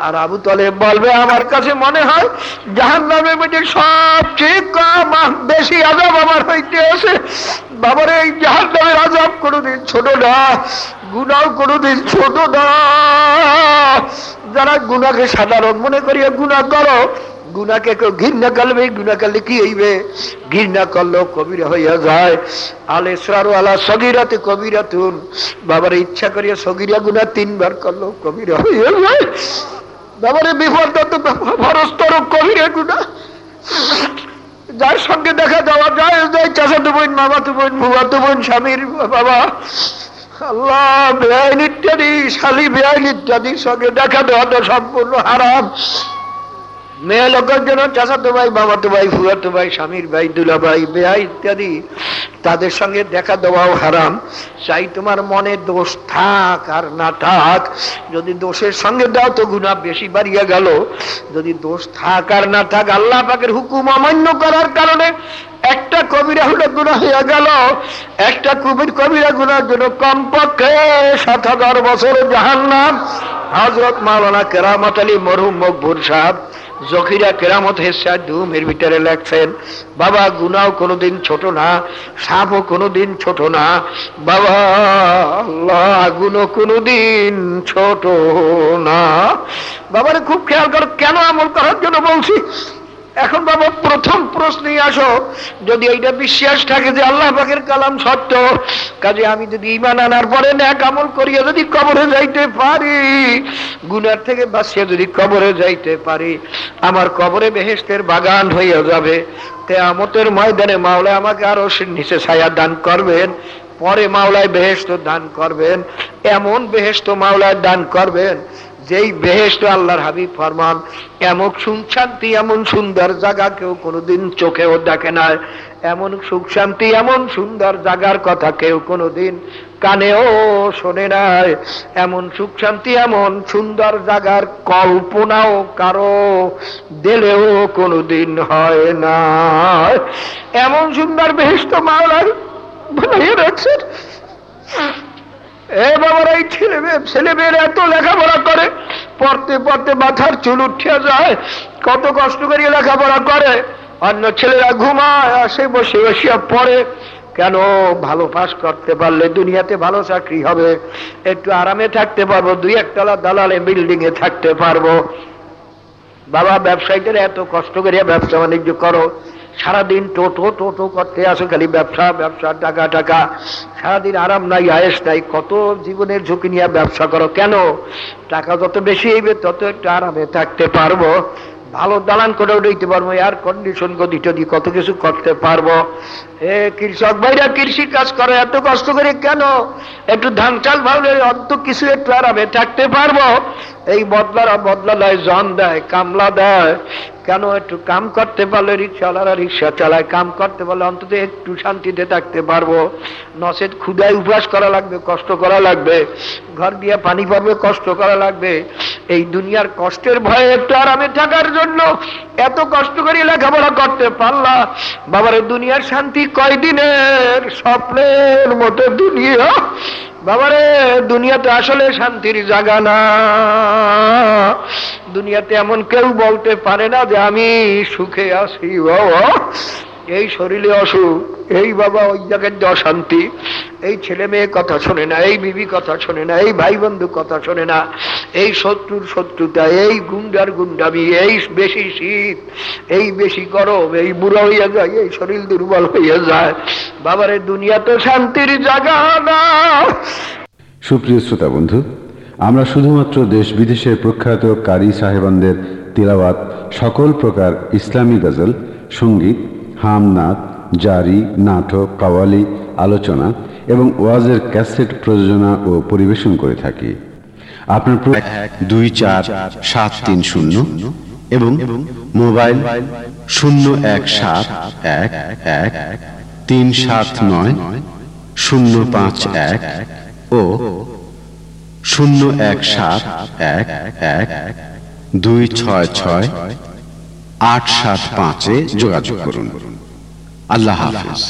আর আবু তালেব বলবে, আমার কাছে মনে হয় জাহান নামের মধ্যে সবচেয়ে কম বেশি আজাব আমার হইতে আছে বাবার, এই জাহান নামের আজাব কোনোদিন ছোট না। গুণাও কোনোদিন ছোট না। যারা গুণাকে সাধারণ মনে করিয়া গুণা করো গুনাকে কেউ ঘৃণা করবে গুণা করলে কি হইবে? ঘৃণা করলেও কবিরা হইয়া যায়। আলে সরারু আলা সগিরাতে কবিরা তুন বাবার ইচ্ছা করিয়া সগিরা গুণা তিনবার করলেও কবিরা হইয়া যায়। বাবারে বিপদ তো ভরস্তর কবিরা গুণা যার সঙ্গে দেখা যাওয়া যায় যায় চাচাতো বোন, মামাতো বোন, ভুয়াতো বোন, স্বামীর বাবা। আল্লাহ বেআইন ইত্যাদি শালি বেআইন ইত্যাদির সঙ্গে দেখা দেওয়াটা সম্পূর্ণ হারাম। মেয়ে লোকের জন্য চাচাতো ভাই, বাবাতো ভাই, ফুয়াতো ভাই, স্বামীর ভাই দুলা ভাই বেয়া ইত্যাদি তাদের সঙ্গে দেখা দেওয়াও হারাম। চাই তোমার মনে দোষ থাক আর না থাক। যদি দোষের সঙ্গে দাও তো গুণা বেশি বাড়িয়ে গেল। যদি দোষ থাক আর না থাক, আল্লাহ পাকের হুকুম অমান্য করার কারণে একটা কবিরা হলো গুণা হয়ে গেল। একটা কবির কবিরা গুণার জন্য কমপক্ষে সাত হাজার বছর জাহান্নাম। হজরত মাওলানা কেরামত আলী মরহুম মকবুর সাহেব জখিরা কেরামত হেসা ধুমের ভিতরে লেখছেন, বাবা গুনাও কোনোদিন ছোট না, সাপও কোনোদিন ছোট না, বাবা, আল্লাহ আগুনও কোনোদিন ছোট না। বাবারে খুব খেয়াল করো, কেন আমল করার জন্য বলছি? এখন বাবা, প্রথম প্রশ্নে আসো। যদি এইটা বিশ্বাস থাকে যে আল্লাহ পাকের কালাম সত্য, কাজে আমি যদি ইমান আনার পরে ন্যাক আমল করিয়া যদি কবরে যাইতে পারি, গুনার থেকে বাঁচিয়ে যদি কবরে যাইতে পারি, আমার কবরে বেহেস্তের বাগান হইয়া যাবে। কেয়ামতের ময়দানে মাওলা আমাকে আরও নিচে ছায়া দান করবেন, পরে মাওলায় বেহেস্ত দান করবেন, এমন বেহেস্ত মাওলায় দান করবেন যেই বেহেস্ট আল্লাহর হাবিব ফরমান, এমন সুখ শান্তি এমন সুন্দর জায়গা কেউ কোনোদিন চোখেও দেখে না। এমন সুখ শান্তি এমন সুন্দর জায়গার কথা কেউ কোনোদিন কানেও শোনে নাই এমন সুখ শান্তি এমন সুন্দর জায়গার কল্পনাও কারও দিলেও কোনোদিন হয় না। এমন সুন্দর বেহেস্ত মাওলার বানিয়ে রাখছেন। এ বাবার এই ছেলে ছেলে মেয়েরা এত লেখাপড়া করে, পড়তে পড়তে মাথার চুল উঠিয়া যায়, কত কষ্ট করিয়ে লেখাপড়া করে। অন্য ছেলেরা ঘুমায়, আসে, বসে, বসিয়া পড়ে। কেন ভালো পাস করতে পারলে দুনিয়াতে ভালো চাকরি হবে? একটু আরামে থাকতে পারব, দুই একতলা দালালে বিল্ডিং এ থাকতে পারব। বাবা ব্যবসায়ীদের এত কষ্ট করিয়া ব্যবসা বাণিজ্য করো। সারাদিন টোটো টোটো করতে আসো, খালি ব্যবসা ব্যবসা, টাকা টাকা। সারাদিন আরাম নাই, আয়েস নাই, কত জীবনের ঝুঁকি নিয়ে ব্যবসা করো। কেন? টাকা যত বেশি হইবে, তত একটু আরামে থাকতে পারব। ভালো দালান করে উঠতে পারব এয়ার কন্ডিশন গদি টদি কত কিছু করতে পারব। এ কৃষক ভাইরা কৃষি কাজ করে, এত কষ্ট করে কেন? একটু ধান চাল ভালো অন্ত কিছু একটু আরামে থাকতে পারব। এই বদলারা বদলা দেয় জন দেয়, কামলা দেয়। কেন একটু কাম করতে পারলে রিক্সাওয়ালারা রিক্সা চালায় কাম করতে পারলে অন্তত একটু শান্তিতে থাকতে পারব। নসেদ ক্ষুদায় উপবাস করা লাগবে, কষ্ট করা লাগবে। ঘর দিয়ে পানি পাবে কষ্ট করা লাগবে। এই দুনিয়ার কষ্টের ভয়ে একটু আরামে থাকার জন্য এত কষ্ট করে লেখাপড়া করতে পারলা। বাবার, দুনিয়ার শান্তি কয়দিনের? স্বপ্নের মতো দুনিয়া। বাবারে, দুনিয়াতে আসলে শান্তির জাগা না। দুনিয়াতে এমন কেউ বলতে পারে না যে আমি সুখে আছি, বাবা। এই শরীরে অসুখ, এই বাবা ওই জায়গায় অশান্তি, এই ছেলে মেয়ে কথা শোনে না, এই বিবি কথা শোনে না, এই ভাই বন্ধু কথা শোনে না, এই শত্রুর শত্রুতা, এই গুন্ডার গুন্ডামি, এই বেশি শীত, এই বেশি গরম, এই বুড়ো হইয়া যায়, এই শরীর দুর্বল হইয়া যায়। বাবারে, দুনিয়া তো শান্তির জায়গা না। সুপ্রিয় শ্রোতা বন্ধু, আমরা শুধুমাত্র দেশ বিদেশের প্রখ্যাত কারি সাহেবানদের তিলাওয়াত সকল প্রকার ইসলামী গজল, সংগীত হামনাথ জারি, নাটক, কাওয়ালি, আলোচনা এবং ওয়াজের ক্যাসেট প্রযোজনা ও পরিবেশন করে থাকি। আপনার দুই, চার, সাত, তিন, শূন্য এবং মোবাইল শূন্য এক, সাত, এক এক, তিন, সাত, নয়, শূন্য পাঁচ, এক ও শূন্য এক, সাত, এক এক, দুই, ছয় ছয় আট সাত পাঁচে যোগাযোগ করুন। আল্লাহ হাফিজ।